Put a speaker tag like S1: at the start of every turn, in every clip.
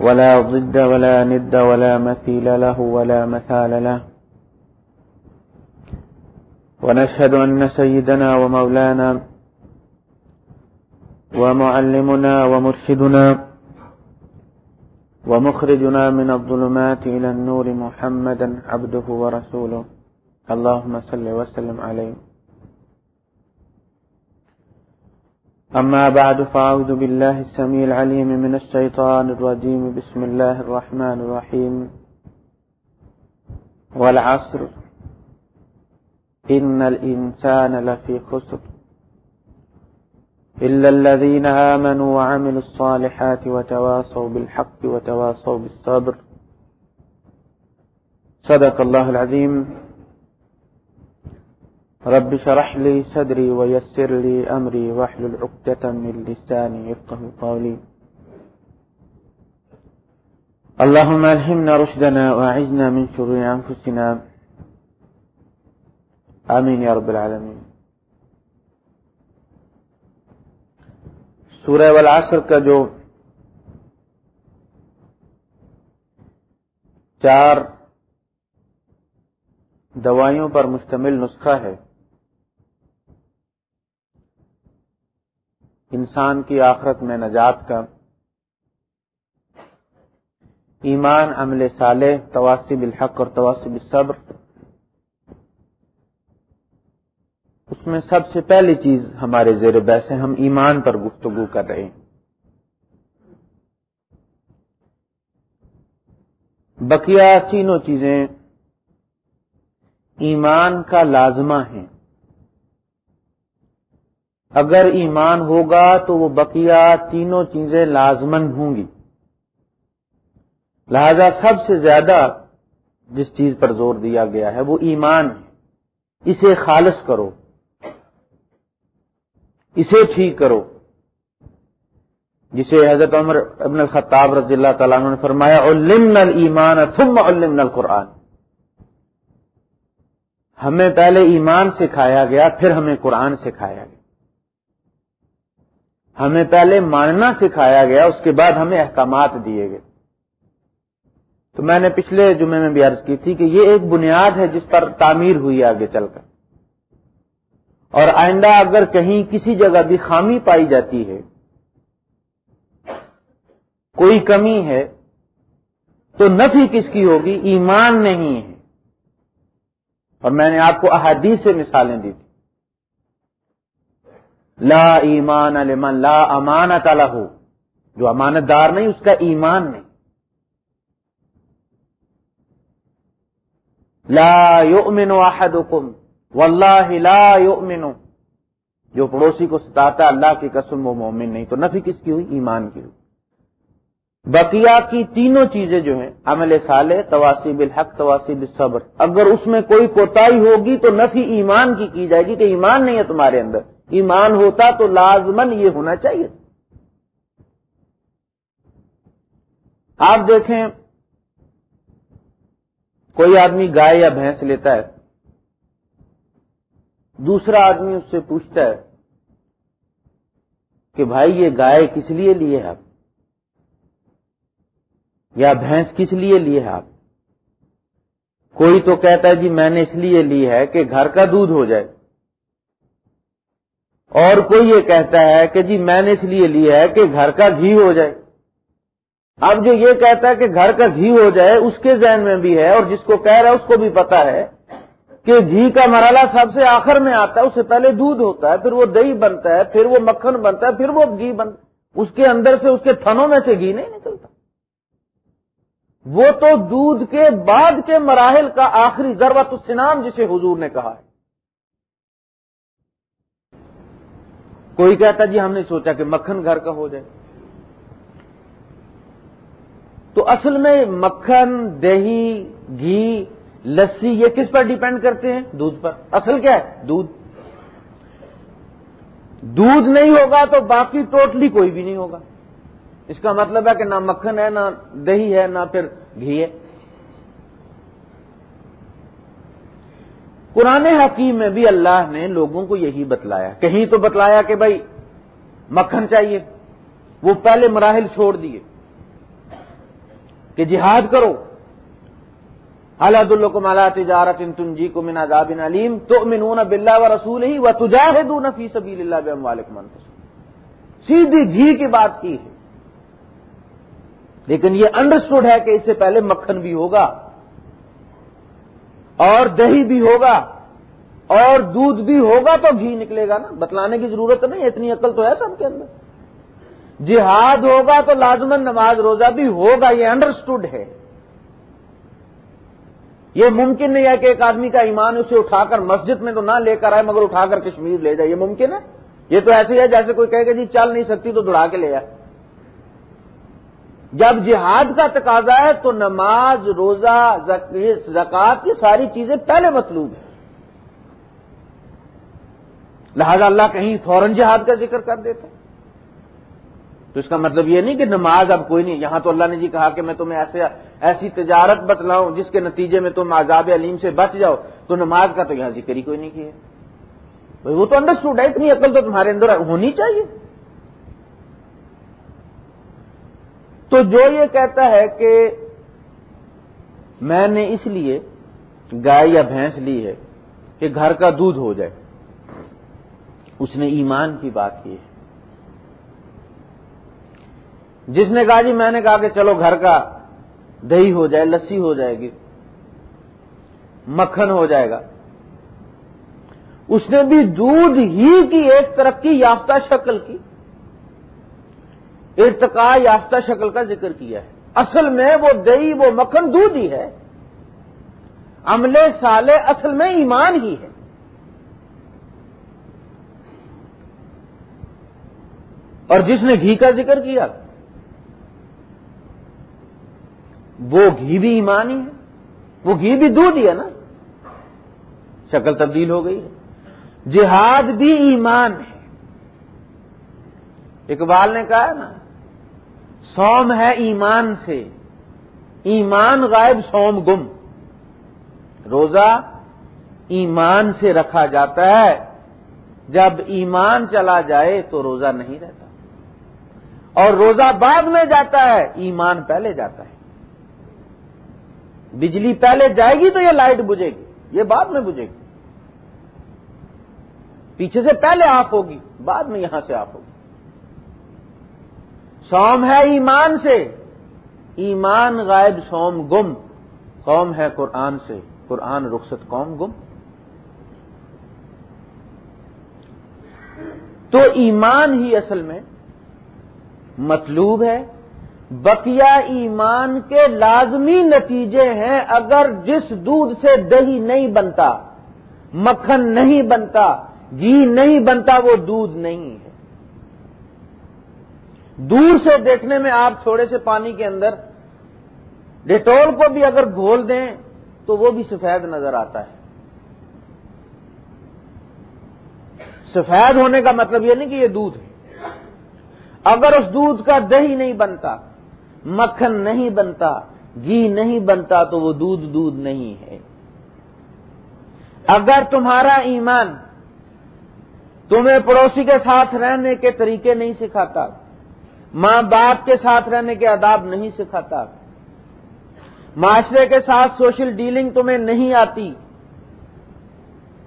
S1: ولا ضد ولا ند ولا مثيل له ولا مثال له. ونشهد أن سيدنا ومولانا ومعلمنا ومرشدنا ومخرجنا من الظلمات إلى النور محمدا عبده ورسوله. اللهم صل وسلم عليه. أما بعد، فأعوذ بالله السميع العليم من الشيطان الرجيم. بسم الله الرحمن الرحيم. والعصر. إن الإنسان لفي خسر. إلا الذين آمنوا وعملوا الصالحات وتواصوا بالحق وتواصوا بالصبر. صدق الله العظيم. رب شرح لي صدري ويسر لي أمري واحلل عقدة من لساني يفقه قولي. اللهم ألهمنا رشدنا وأعزنا من شرور أنفسنا. آمین یا رب العالمین سورہ والعصر کا جو چار دوائیوں پر مشتمل نسخہ ہے انسان کی آخرت میں نجات کا۔ ایمان، عمل صالح تواسب الحق اور تواسب الصبر۔ اس میں سب سے پہلی چیز ہمارے زیر بحث ہے، ہم ایمان پر گفتگو کر رہے ہیں۔ بقیہ تینوں چیزیں ایمان کا لازمہ ہیں۔ اگر ایمان ہوگا تو وہ بقیہ تینوں چیزیں لازمن ہوں گی۔ لہذا سب سے زیادہ جس چیز پر زور دیا گیا ہے وہ ایمان ہے۔ اسے خالص کرو۔ اسے ٹھیک کرو۔ جسے حضرت عمر ابن الخطاب رضی اللہ تعالیٰ عنہ نے فرمایا، علمنا الایمان ثم علمنا القرآن ہمیں پہلے ایمان سکھایا گیا، پھر ہمیں قرآن سکھایا گیا۔ ہمیں پہلے ماننا سکھایا گیا، اس کے بعد ہمیں احکامات دیے گئے۔ تو میں نے پچھلے جمعے میں بھی عرض کی تھی کہ یہ ایک بنیاد ہے جس پر تعمیر ہوئی آگے چل کر۔ اور آئندہ اگر کہیں کسی جگہ بھی خامی پائی جاتی ہے، کوئی کمی ہے، تو نفی کس کی ہوگی؟ ایمان نہیں ہے۔ اور میں نے آپ کو احادیث سے مثالیں دی تھی لا ایمان لمن لا امانت الح جو امانت دار نہیں، اس کا ایمان نہیں. لا یؤمن احدکم، واللہ لا یؤمن. جو پڑوسی کو ستاتا اللہ کی قسم، وہ مومن نہیں. تو نفی کس کی ہوئی؟ ایمان کی ہوئی. بقیہ کی تینوں چیزیں جو ہیں، عمل صالح تواسیب الحق تواسیب الصبر. اگر اس میں کوئی کوتاہی ہوگی تو نفی ایمان کی کی جائے گی کہ ایمان نہیں ہے تمہارے اندر. ایمان ہوتا تو لازمن یہ ہونا چاہیے۔ آپ دیکھیں، کوئی آدمی گائے یا بھینس لیتا ہے، دوسرا آدمی اس سے پوچھتا ہے کہ بھائی یہ گائے کس لیے لیے آپ؟ یا بھینس کس لیے لیے ہے آپ؟ کوئی تو کہتا ہے جی میں نے اس لیے لی ہے کہ گھر کا دودھ ہو جائے۔ اور کوئی یہ کہتا ہے کہ جی میں نے اس لیے لیا ہے کہ گھر کا گھی ہو جائے۔ اب جو یہ کہتا ہے کہ گھر کا گھی ہو جائے، اس کے ذہن میں بھی ہے اور جس کو کہہ رہا ہے، اس کو بھی پتا ہے کہ گھی کا مرحلہ سب سے آخر میں آتا ہے، اس سے پہلے دودھ ہوتا ہے، پھر وہ دہی بنتا ہے، پھر وہ مکھن بنتا ہے، پھر وہ گھی بنتا ہے اس کے اندر سے اس کے تھنوں میں سے گھی نہیں نکلتا۔ وہ تو دودھ کے بعد کے مراحل کا آخری ضرورت السنام جسے حضور نے کہا ہے۔ کوئی کہتا جی ہم نے سوچا کہ مکھن گھر کا ہو جائے۔ تو اصل میں مکھن دہی گھی، لسی، یہ کس پر ڈیپینڈ کرتے ہیں؟ دودھ پر۔ اصل کیا ہے؟ دودھ۔ دودھ نہیں ہوگا تو باقی ٹوٹلی کوئی بھی نہیں ہوگا۔ اس کا مطلب ہے کہ نہ مکھن ہے، نہ دہی ہے، نہ پھر گھی ہے۔ قرآن حکیم میں بھی اللہ نے لوگوں کو یہی بتلایا، کہیں تو بتلایا کہ بھائی مکھن چاہیے، وہ پہلے مراحل چھوڑ دیے، کہ جہاد کرو۔ حالات الکم مالا تجارت ان تنجی کو من عذاب علیم؟ تو منون بلّہ و رسول ہی و تجاہدون فی سبیل اللہ بے مالک سیدھی جھی کی بات کی ہے۔ لیکن یہ انڈرسٹوڈ ہے کہ اس سے پہلے مکھن بھی ہوگا۔ اور دہی بھی ہوگا اور دودھ بھی ہوگا تو گھی نکلے گا نا۔ بتلانے کی ضرورت نہیں، اتنی عقل تو ہے سب کے اندر۔ جہاد ہوگا تو لازمن نماز روزہ بھی ہوگا، یہ انڈرسٹوڈ ہے۔ یہ ممکن نہیں ہے کہ ایک آدمی کا ایمان اسے اٹھا کر مسجد میں تو نہ لے کر آئے، مگر اٹھا کر کشمیر لے جائے، یہ ممکن ہے۔ یہ تو ایسے ہی ہے جیسے کوئی کہے کہ جی چل نہیں سکتی تو دوڑا کے لے جائے جب جہاد کا تقاضا ہے تو نماز، روزہ زکات یہ ساری چیزیں پہلے مطلوب ہیں۔ لہذا اللہ کہیں فوراً جہاد کا ذکر کر دیتا۔ تو اس کا مطلب یہ نہیں کہ نماز اب کوئی نہیں، یہاں تو اللہ نے جی کہا کہ میں تمہیں ایسے، ایسی تجارت بتلاؤں جس کے نتیجے میں تم عذاب علیم سے بچ جاؤ۔ تو نماز کا تو یہاں ذکر ہی کوئی نہیں کیا۔ وہ تو انڈرسٹوڈ ہے، اتنی عقل تو تمہارے اندر ہونی چاہیے۔ تو جو یہ کہتا ہے کہ میں نے اس لیے گائے یا بھینس لی ہے کہ گھر کا دودھ ہو جائے۔ اس نے ایمان کی بات کی ہے۔ جس نے کہا جی میں نے کہا کہ چلو گھر کا دہی ہو جائے، لسی ہو جائے گی، مکھن ہو جائے گا۔ اس نے بھی دودھ ہی کی، ایک ترقی یافتہ شکل کی۔ ارتقا یافتہ شکل کا ذکر کیا ہے۔ اصل میں وہ دہی وہ مکھن دودھ ہی ہے۔ عملے سالے اصل میں ایمان ہی ہے۔ اور جس نے گھی کا ذکر کیا، وہ گھی بھی ایمان ہی ہے، وہ گھی بھی دودھ ہی ہے نا۔ شکل تبدیل ہو گئی ہے۔ جہاد بھی ایمان ہے۔ اقبال نے کہا نا سوم ہے ایمان سے۔ ایمان غائب، سوم گم۔ روزہ ایمان سے رکھا جاتا ہے۔ جب ایمان چلا جائے تو روزہ نہیں رہتا۔ اور روزہ بعد میں جاتا ہے، ایمان پہلے جاتا ہے۔ بجلی پہلے جائے گی تو یہ لائٹ بجے گی، یہ بعد میں بجے گی۔ پیچھے سے پہلے آف ہوگی، بعد میں یہاں سے آف ہوگی۔ سوم ہے ایمان سے۔ ایمان غائب، سوم گم۔ قوم ہے قرآن سے۔ قرآن رخصت، قوم گم۔ تو ایمان ہی اصل میں مطلوب ہے۔ بقیہ ایمان کے لازمی نتیجے ہیں اگر جس دودھ سے دہی نہیں بنتا، مکھن نہیں بنتا، گھی نہیں بنتا، وہ دودھ نہیں ہے۔ دور سے دیکھنے میں آپ تھوڑے سے پانی کے اندر ڈیٹول کو بھی اگر گھول دیں تو وہ بھی سفید نظر آتا ہے۔ سفید ہونے کا مطلب یہ نہیں کہ یہ دودھ ہے۔ اگر اس دودھ کا دہی نہیں بنتا، مکھن نہیں بنتا، گھی نہیں بنتا، تو وہ دودھ دودھ نہیں ہے۔ اگر تمہارا ایمان تمہیں پڑوسی کے ساتھ رہنے کے طریقے نہیں سکھاتا ماں باپ کے ساتھ رہنے کے آداب نہیں سکھاتا۔ معاشرے کے ساتھ سوشل ڈیلنگ تمہیں نہیں آتی۔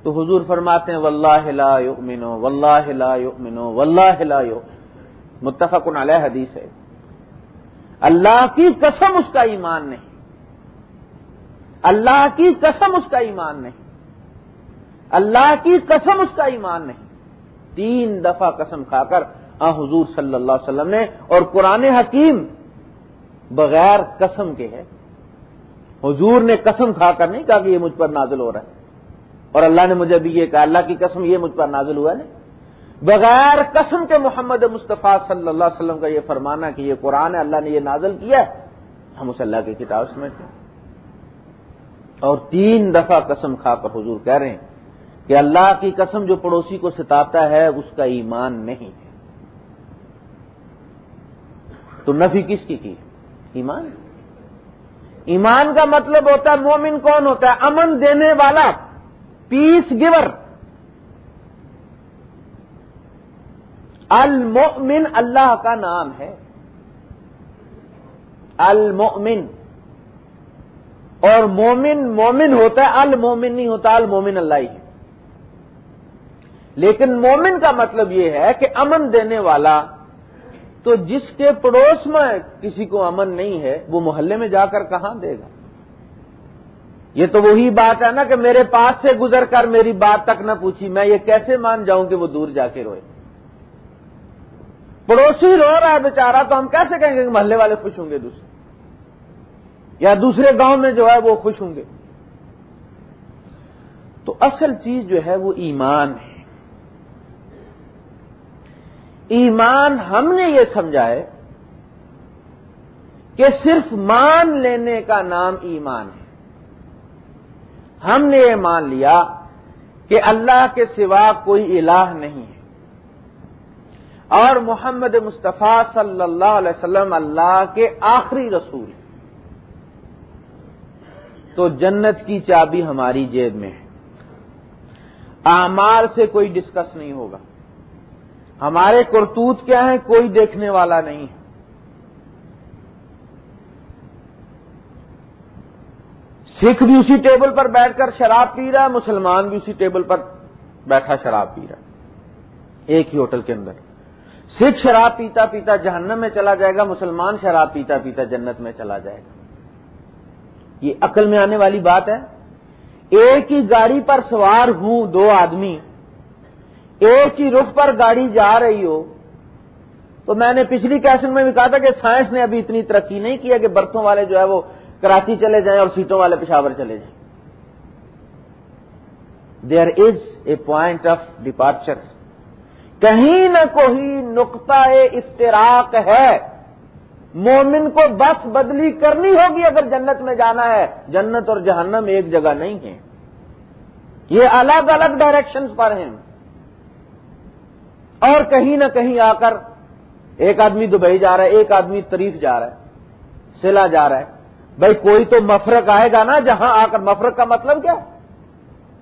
S1: تو حضور فرماتے ہیں، واللہ لا یؤمنو، واللہ لا یؤمنو، واللہ لا یؤمنو۔ متفق علیہ حدیث ہے۔ اللہ کی قسم اس کا ایمان نہیں۔ اللہ کی قسم اس کا ایمان نہیں۔ اللہ کی قسم اس کا ایمان نہیں۔ تین دفعہ قسم کھا کر آ حضور صلی اللہ علیہ وسلم نے اور قرآن حکیم بغیر قسم کے ہے۔ حضور نے قسم کھا کر نہیں کہا کہ یہ مجھ پر نازل ہو رہا ہے۔ اور اللہ نے مجھے بھی یہ کہا، اللہ کی قسم یہ مجھ پر نازل ہوا نہیں بغیر قسم کے محمد مصطفیٰ صلی اللہ علیہ وسلم کا یہ فرمانا کہ یہ قرآن ہے، اللہ نے یہ نازل کیا ہم اسے اللہ کی کتاب سمجھتے ہیں۔ اور تین دفعہ قسم کھا کر حضور کہہ رہے ہیں کہ اللہ کی قسم جو پڑوسی کو ستاتا ہے، اس کا ایمان نہیں ہے۔ تو نفی کس کی کی؟ ایمان۔ ایمان کا مطلب ہوتا ہے مومن کون ہوتا ہے؟ امن دینے والا پیس گیور المؤمن اللہ کا نام ہے۔ المؤمن۔ اور مومن مومن ہوتا ہے المومن نہیں ہوتا المومن اللہ ہی ہے۔ لیکن مومن کا مطلب یہ ہے کہ امن دینے والا تو جس کے پڑوس میں کسی کو امن نہیں ہے، وہ محلے میں جا کر کہاں دے گا؟ یہ تو وہی بات ہے نا کہ میرے پاس سے گزر کر میری بات تک نہ پوچھی، میں یہ کیسے مان جاؤں کہ وہ دور جا کے روئے؟ پڑوسی رو رہا ہے بیچارہ، تو ہم کیسے کہیں گے کہ محلے والے خوش ہوں گے دوسرے؟ یا دوسرے گاؤں میں جو ہے وہ خوش ہوں گے؟ تو اصل چیز جو ہے وہ ایمان ہے۔ ایمان ہم نے یہ سمجھا ہے کہ صرف مان لینے کا نام ایمان ہے۔ ہم نے یہ مان لیا کہ اللہ کے سوا کوئی الہ نہیں ہے۔ اور محمد مصطفیٰ صلی اللہ علیہ وسلم اللہ کے آخری رسول ہیں۔ تو جنت کی چابی ہماری جیب میں ہے۔ اعمال سے کوئی ڈسکس نہیں ہوگا۔ ہمارے کرتوت کیا ہیں؟ کوئی دیکھنے والا نہیں ہے۔ سکھ بھی اسی ٹیبل پر بیٹھ کر شراب پی رہا ہے، مسلمان بھی اسی ٹیبل پر بیٹھا شراب پی رہا ہے۔ ایک ہی ہوٹل کے اندر۔ سکھ شراب پیتا پیتا جہنم میں چلا جائے گا، مسلمان شراب پیتا پیتا جنت میں چلا جائے گا۔ یہ عقل میں آنے والی بات ہے۔ ایک ہی گاڑی پر سوار ہوں دو آدمی ایک ہی رخ پر گاڑی جا رہی ہو، تو میں نے پچھلی کیسن میں بھی کہا تھا کہ سائنس نے ابھی اتنی ترقی نہیں کیا کہ برتھوں والے جو ہے وہ کراچی چلے جائیں اور سیٹوں والے پشاور چلے جائیں۔ There is a point of departure کہیں نہ کوئی نقطہ افطراک ہے۔ مومن کو بس بدلی کرنی ہوگی اگر جنت میں جانا ہے۔ جنت اور جہنم ایک جگہ نہیں ہے یہ الگ الگ ڈائریکشن پر ہیں۔ اور کہیں نہ کہیں آ کر ایک آدمی دبئی جا رہا ہے، ایک آدمی تریف جا رہا ہے سلا جا رہا ہے۔ بھائی کوئی تو مفرق آئے گا نا جہاں آ کر، مفرق کا مطلب کیا؟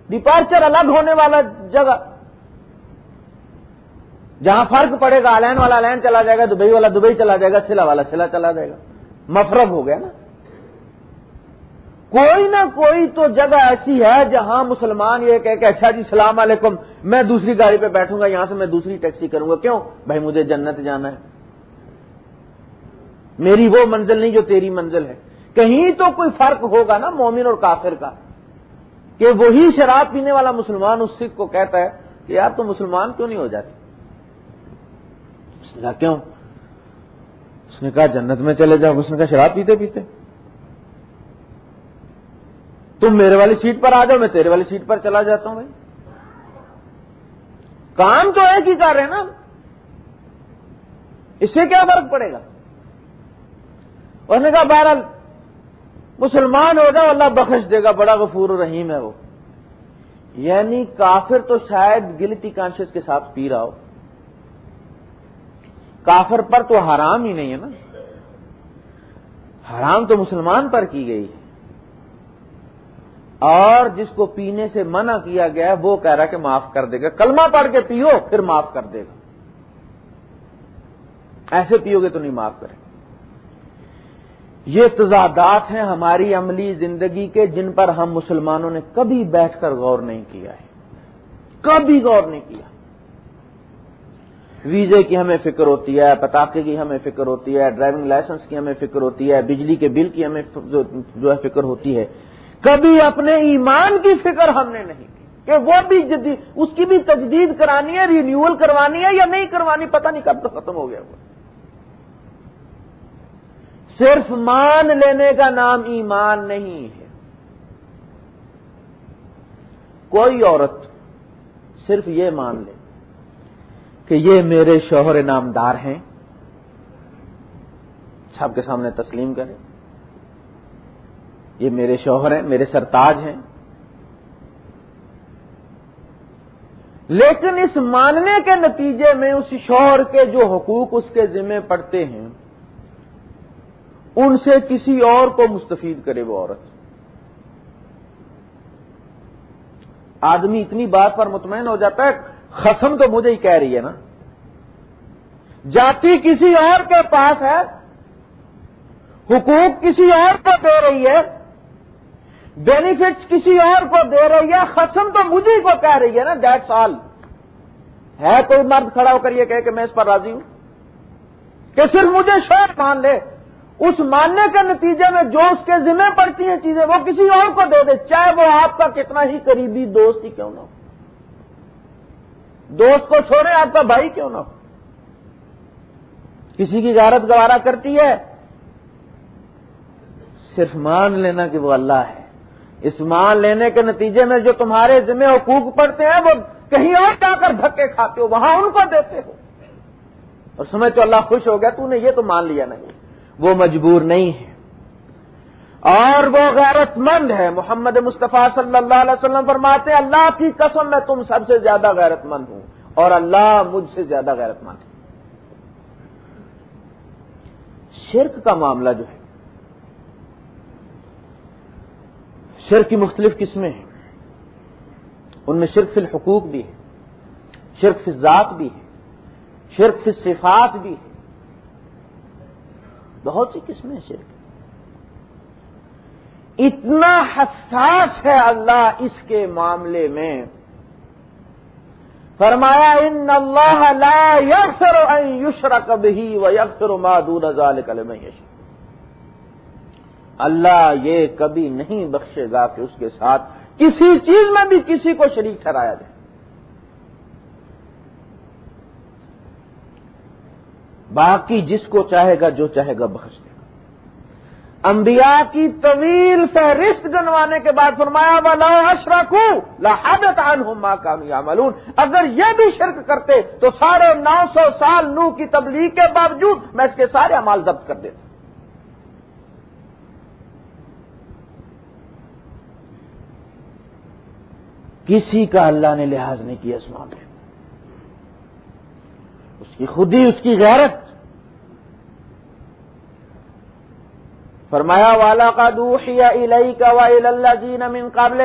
S1: ڈپارچر الگ ہونے والا جگہ۔ جہاں فرق پڑے گا الین والا الین چلا جائے گا، دبئی والا دبئی چلا جائے گا سلا والا سلا چلا جائے گا۔ مفرق ہو گیا نا۔ کوئی نہ کوئی تو جگہ ایسی ہے جہاں مسلمان یہ کہہ کہ اچھا جی سلام علیکم، میں دوسری گاڑی پہ بیٹھوں گا، یہاں سے میں دوسری ٹیکسی کروں گا۔ کیوں؟ بھائی، مجھے جنت جانا ہے۔ میری وہ منزل نہیں جو تیری منزل ہے۔ کہیں تو کوئی فرق ہوگا نا مومن اور کافر کا؟ کہ وہی شراب پینے والا مسلمان اس سکھ کو کہتا ہے کہ یار تو مسلمان کیوں نہیں ہو جاتی؟ اس نے کہا، کیوں؟ اس نے کہا، جنت میں چلے جاؤ۔ اس نے کہا، شراب پیتے پیتے۔ تم میرے والی سیٹ پر آ جاؤ، میں تیرے والی سیٹ پر چلا جاتا ہوں بھائی۔ کام تو ایک ہی کر رہے ہیں نا۔ اس سے کیا فرق پڑے گا؟ اس نے کہا، بہرحال مسلمان ہو جاؤ، اللہ بخش دے گا، بڑا غفور رحیم ہے وہ۔ یعنی کافر تو شاید گلتی کانشیس کے ساتھ پی رہا ہو۔ کافر پر تو حرام ہی نہیں ہے نا۔ حرام تو مسلمان پر کی گئی ہے۔ اور جس کو پینے سے منع کیا گیا ہے وہ کہہ رہا کہ معاف کر دے گا۔ کلمہ پڑھ کے پیو، پھر معاف کر دے گا۔ ایسے پیو گے تو نہیں معاف کرے۔ یہ تضادات ہیں ہماری عملی زندگی کے جن پر ہم مسلمانوں نے کبھی بیٹھ کر غور نہیں کیا ہے۔ کبھی غور نہیں کیا۔ ویزے کی ہمیں فکر ہوتی ہے، پٹاخے کی ہمیں فکر ہوتی ہے، ڈرائیونگ لائسنس کی ہمیں فکر ہوتی ہے، بجلی کے بل کی ہمیں جو ہے فکر ہوتی ہے۔ کبھی اپنے ایمان کی فکر ہم نے نہیں کی کہ وہ بھی جدید اس کی بھی تجدید کرانی ہے رینیول کروانی ہے یا نہیں کروانی، پتہ نہیں کب تو ختم ہو گیا وہ۔ صرف مان لینے کا نام ایمان نہیں ہے۔ کوئی عورت صرف یہ مان لے کہ یہ میرے شوہر نامدار ہیں، سب کے سامنے تسلیم کرے یہ میرے شوہر ہیں، میرے سرتاج ہیں۔ لیکن اس ماننے کے نتیجے میں اس شوہر کے جو حقوق اس کے ذمہ پڑتے ہیں، ان سے کسی اور کو مستفید کرے وہ عورت۔ آدمی اتنی بات پر مطمئن ہو جاتا ہے، خسم تو مجھے ہی کہہ رہی ہے نا۔ جاتی کسی اور کے پاس ہے، حقوق کسی اور کو دے رہی ہے بینیفٹس کسی اور کو دے رہی ہے خسم تو مجھے کو کہہ رہی ہے نا ڈیٹ سال۔ ہے کوئی مرد کھڑا ہو کر یہ کہ میں اس پر راضی ہوں؟ کہ صرف مجھے شور مان لے۔ اس ماننے کے نتیجے میں جو اس کے ذمہ پڑتی ہیں چیزیں وہ کسی اور کو دے دے، چاہے وہ آپ کا کتنا ہی قریبی دوست ہی کیوں نہ ہو۔ دوست کو چھوڑے، آپ کا بھائی کیوں نہ ہو؟ کسی کی غارت گوارا کرتی ہے، صرف مان لینا کہ وہ اللہ ہے۔ اس مان لینے کے نتیجے میں جو تمہارے ذمہ حقوق پڑتے ہیں، وہ کہیں اور جا کر دھکے کھاتے ہو، وہاں ان کو دیتے ہو۔ اور سمجھ تو اللہ خوش ہو گیا، تو نے یہ تو مان لیا نہیں۔ وہ مجبور نہیں ہے۔ اور وہ غیرت مند ہے۔ محمد مصطفیٰ صلی اللہ علیہ وسلم فرماتے ہیں، اللہ کی قسم میں تم سب سے زیادہ غیرت مند ہوں۔ اور اللہ مجھ سے زیادہ غیرت مند ہے۔ شرک کا معاملہ جو ہے شرک کی مختلف قسمیں ہیں۔ ان میں شرک فی الحقوق بھی ہے، شرک فی ذات بھی ہے، شرک فی صفات بھی ہے۔ بہت سی قسمیں شرک۔ اتنا حساس ہے اللہ اس کے معاملے میں۔ فرمایا، ان اللہ لا یغفر ان یشرک به و یغفر ما دون ذلك لمن یشاء. اللہ یہ کبھی نہیں بخشے گا کہ اس کے ساتھ کسی چیز میں بھی کسی کو شریک ٹھہرایا جائے۔ باقی جس کو چاہے گا، جو چاہے گا، بخش دے گا۔ انبیاء کی طویل فہرست گنوانے کے بعد فرمایا والا اشرکو لہابت ماں کامیا ملون اگر یہ بھی شرک کرتے تو ساڑھے نو سو سال نو کی تبلیغ کے باوجود میں اس کے سارے امال ضبط کر دیتا۔ کسی کا اللہ نے لحاظ نہیں کیا اس معاملے اس کی خودی اس کی غیرت۔ فرمایا والا کا دوحیا الئی کا اللہ جی نمین قابل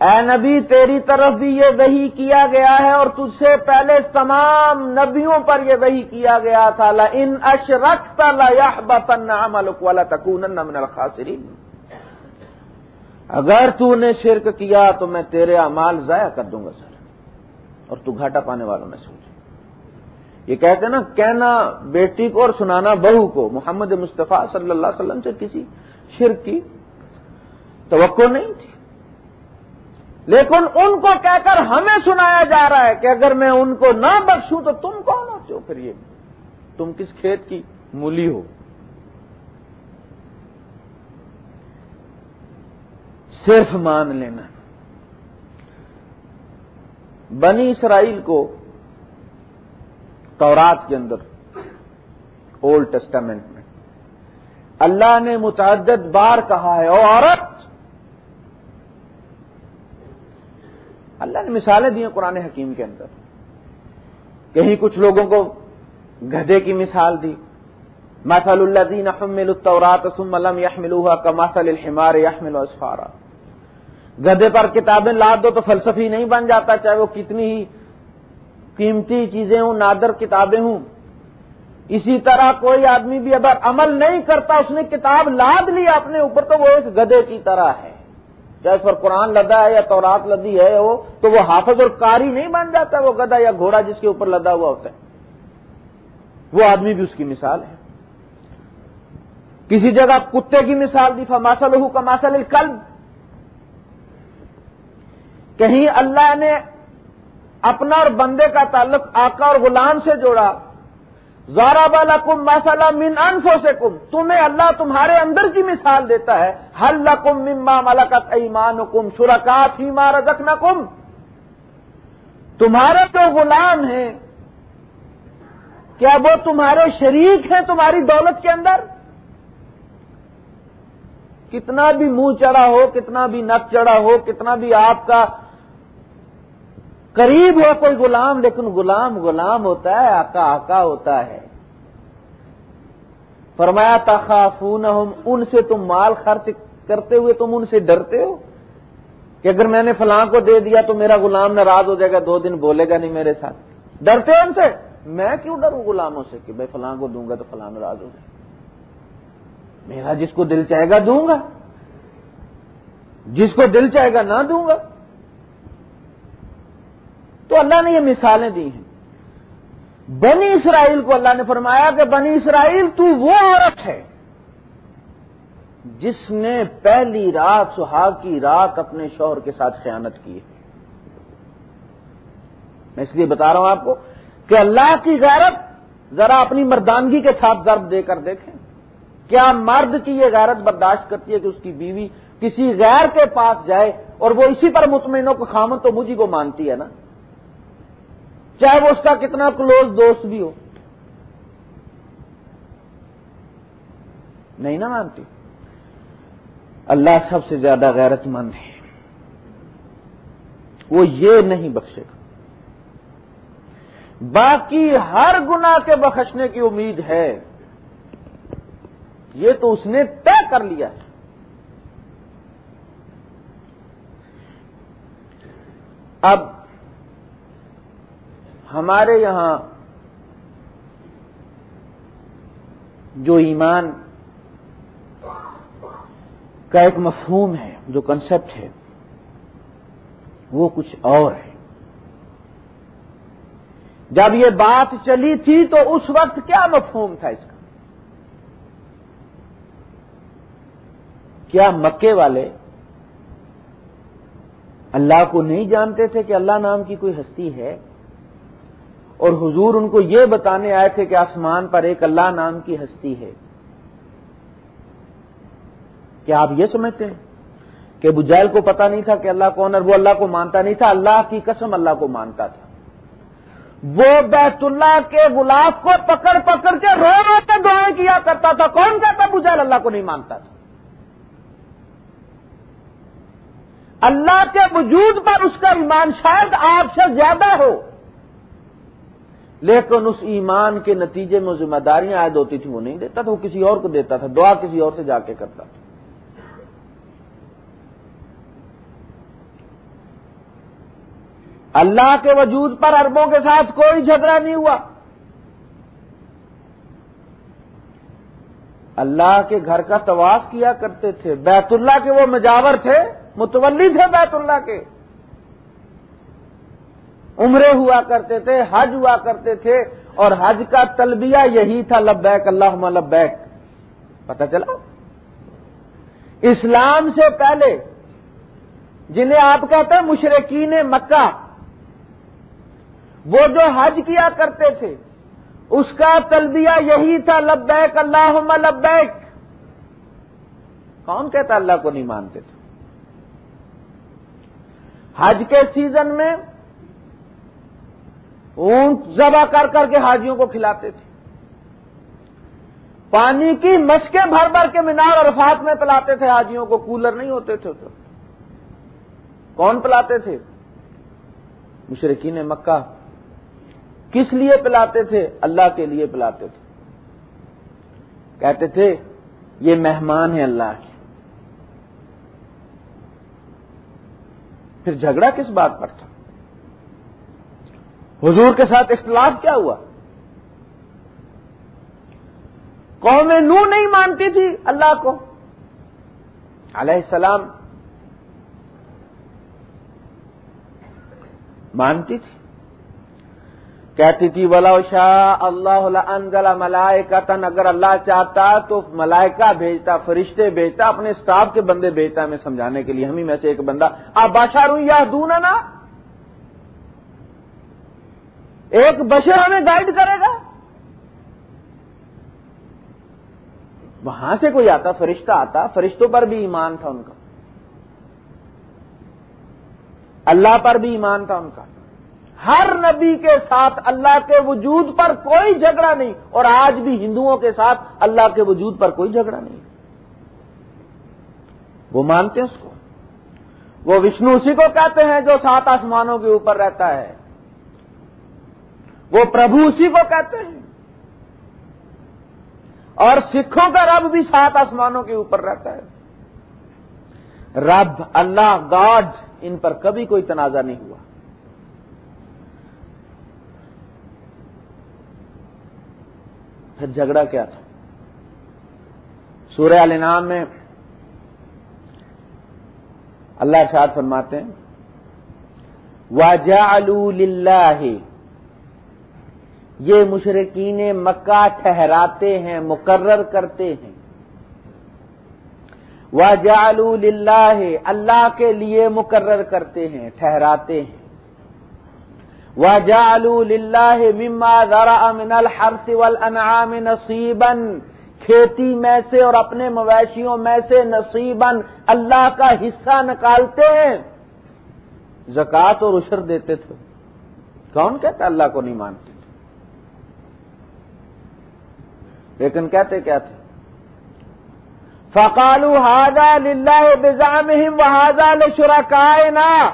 S1: اے نبی، تیری طرف بھی یہ وہی کیا گیا ہے اور تجھ سے پہلے تمام نبیوں پر یہ وہی کیا گیا تھا۔ ان اشرخت لا بن عملک ولا تکون من الخاسرین اگر تو نے شرک کیا تو میں تیرے امال ضائع کر دوں گا سر۔ اور تو گھاٹا پانے والوں میں سوچ یہ کہتے ہیں نا، کہنا بیٹی کو اور سنانا بہو کو۔ محمد مصطفیٰ صلی اللہ علیہ وسلم سے کسی شرک کی توقع نہیں تھی۔ لیکن ان کو کہہ کر ہمیں سنایا جا رہا ہے کہ اگر میں ان کو نہ بخشوں تو تم کون ہوتے ہو؟ پھر یہ تم کس کھیت کی مولی ہو؟ صرف مان لینا۔ بنی اسرائیل کو تورات کے اندر اولڈ ٹیسٹامنٹ میں۔ اللہ نے متعدد بار کہا ہے اور عورت! اللہ نے مثالیں دی ہیں قرآن حکیم کے اندر۔ کہیں کچھ لوگوں کو گدے کی مثال دی۔ مثل اللہ دین احمل التورات ثم لم يحملوها كمثل الحمار يحمل اسفارا گدے پر کتابیں لاد دو تو فلسفی نہیں بن جاتا، چاہے وہ کتنی ہی قیمتی چیزیں ہوں، نادر کتابیں ہوں۔ اسی طرح کوئی آدمی بھی اگر عمل نہیں کرتا، اس نے کتاب لاد لی اپنے اوپر، تو وہ ایک گدے کی طرح ہے۔ چاہے اس پر قرآن لدا ہے یا تورات لدی ہے وہ، تو وہ حافظ اور کاری نہیں بن جاتا، وہ گدا یا گھوڑا جس کے اوپر لدا ہوا ہوتا ہے۔ وہ آدمی بھی اس کی مثال ہے۔ کسی جگہ کتے کی مثال دی فماسل ہو کا ماسل القلب کہیں اللہ نے اپنا اور بندے کا تعلق آقا اور غلام سے جوڑا۔ زارا بالا کم مسالہ من انفو سے کم تمہیں اللہ تمہارے اندر کی مثال دیتا ہے۔ حل کم مما ملکت ایمان کم شرکات ہی مار رکھنا کم تمہارے جو غلام ہیں، کیا وہ تمہارے شریک ہیں تمہاری دولت کے اندر؟ کتنا بھی منہ چڑھا ہو، کتنا بھی نک چڑھا ہو، کتنا بھی آپ کا قریب ہو کوئی غلام، لیکن غلام غلام ہوتا ہے، آقا آقا ہوتا ہے۔ فرمایا تخافون ان سے تم مال خرچ کرتے ہوئے تم ان سے ڈرتے ہو؟ کہ اگر میں نے فلاں کو دے دیا تو میرا غلام ناراض ہو جائے گا، دو دن بولے گا نہیں میرے ساتھ۔ ڈرتے ہو ان سے؟ میں کیوں ڈروں غلاموں سے کہ بھائی فلاں کو دوں گا تو فلاں ناراض ہو جائے۔ میرا جس کو دل چاہے گا دوں گا۔ جس کو دل چاہے گا نہ دوں گا۔ تو اللہ نے یہ مثالیں دی ہیں۔ بنی اسرائیل کو اللہ نے فرمایا کہ بنی اسرائیل تو وہ عورت ہے جس نے پہلی رات سہاگ کی رات اپنے شوہر کے ساتھ خیانت کی ہے۔ میں اس لیے بتا رہا ہوں آپ کو کہ اللہ کی غیرت ذرا اپنی مردانگی کے ساتھ ضرب دے کر دیکھیں۔ کیا مرد کی یہ غیرت برداشت کرتی ہے کہ اس کی بیوی کسی غیر کے پاس جائے اور وہ اسی پر مطمئن ہو کہ خامن تو مجھے کو مانتی ہے نا؟ چاہے وہ اس کا کتنا کلوز دوست بھی ہو۔ نہیں نا مانتی۔ اللہ سب سے زیادہ غیرت مند ہے۔ وہ یہ نہیں بخشے گا۔ باقی ہر گنا کے بخشنے کی امید ہے۔ یہ تو اس نے طے کر لیا ہے۔ اب ہمارے یہاں جو ایمان کا ایک مفہوم ہے، جو کنسپٹ ہے، وہ کچھ اور ہے۔ جب یہ بات چلی تھی تو اس وقت کیا مفہوم تھا اس کا؟ کیا مکے والے اللہ کو نہیں جانتے تھے کہ اللہ نام کی کوئی ہستی ہے؟ اور حضور ان کو یہ بتانے آئے تھے کہ آسمان پر ایک اللہ نام کی ہستی ہے۔ کیا آپ یہ سمجھتے ہیں؟ کہ بجیل کو پتا نہیں تھا کہ اللہ کون اور وہ اللہ کو مانتا نہیں تھا، اللہ کی قسم اللہ کو مانتا تھا۔ وہ بیت اللہ کے گلاب کو پکڑ پکڑ کے رو رو کے دعائیں کیا کرتا تھا۔ کون کہتا بجیل اللہ کو نہیں مانتا تھا؟ اللہ کے وجود پر اس کا ایمان شاید آپ سے زیادہ ہو۔ لیکن اس ایمان کے نتیجے میں ذمہ داریاں عائد ہوتی تھی وہ نہیں دیتا تھا، وہ کسی اور کو دیتا تھا، دعا کسی اور سے جا کے کرتا تھا۔ اللہ کے وجود پر اربوں کے ساتھ کوئی جھگڑا نہیں ہوا۔ اللہ کے گھر کا طواف کیا کرتے تھے، بیت اللہ کے وہ مجاور تھے متولی تھے بیت اللہ کے۔ عمرے ہوا کرتے تھے، حج ہوا کرتے تھے، اور حج کا تلبیہ یہی تھا، لبیک اللہ لبیک۔ پتہ چلا؟ اسلام سے پہلے، جنہیں آپ کہتے ہیں مشرقین مکہ، وہ جو حج کیا کرتے تھے، اس کا تلبیہ یہی تھا، لبیک اللہ لبیک۔ کون کہتا اللہ کو نہیں مانتے تھے؟ حج کے سیزن میں اونٹ ذبح کر کر کے حاجیوں کو کھلاتے تھے۔ پانی کی مشکیں بھر بھر کے مینار اور رفات میں پلاتے تھے، حاجیوں کو کولر نہیں ہوتے تھے۔ تو کون پلاتے تھے؟ مشرقین مکہ۔ کس لیے پلاتے تھے؟ اللہ کے لیے پلاتے تھے۔ کہتے تھے، یہ مہمان ہے اللہ کے۔ پھر جھگڑا کس بات پر تھا؟ حضور کے ساتھ اختلاف کیا ہوا؟ قوم نو نہیں مانتی تھی اللہ کو۔ علیہ السلام مانتی تھی۔ کہتی تھی ولا شاہ اللہ انزل ملائکہ تن اگر اللہ چاہتا تو ملائکہ بھیجتا، فرشتے بھیجتا، اپنے اسٹاف کے بندے بھیجتا، ہمیں سمجھانے کے لیے ہم ہی میں سے ایک بندہ، آپ بادشاہ رو یا دون نا ایک بشر ہمیں گائیڈ کرے گا؟ وہاں سے کوئی آتا، فرشتہ آتا، فرشتوں پر بھی ایمان تھا ان کا۔ اللہ پر بھی ایمان تھا ان کا۔ ہر نبی کے ساتھ اللہ کے وجود پر کوئی جھگڑا نہیں، اور آج بھی ہندوؤں کے ساتھ اللہ کے وجود پر کوئی جھگڑا نہیں۔ وہ مانتے ہیں اس کو۔ وہ وشنو اسی کو کہتے ہیں جو سات آسمانوں کے اوپر رہتا ہے۔ وہ پربھو اسی کو کہتے ہیں۔ اور سکھوں کا رب بھی سات آسمانوں کے اوپر رہتا ہے۔ رب، اللہ، گاڈ، ان پر کبھی کوئی تنازع نہیں ہوا۔ پھر جھگڑا کیا تھا؟ سورہ عال نام میں اللہ ارشاد فرماتے ہیں واجہ یہ مشرقین مکہ ٹھہراتے ہیں، مقرر کرتے ہیں۔ واجہ اللہ کے لیے مقرر کرتے ہیں، ٹھہراتے ہیں۔ واجہ مما ذرا من الحرث والانعام نصیبا کھیتی میں سے اور اپنے مویشیوں میں سے نصیباً اللہ کا حصہ نکالتے ہیں۔ زکات اور اشر دیتے تھے۔ کون کہتا اللہ کو نہیں مانتے تھے لیکن کہتے کیا تھے؟ فقالو ہاضا للہ بزام وہاضا لشرا کائنا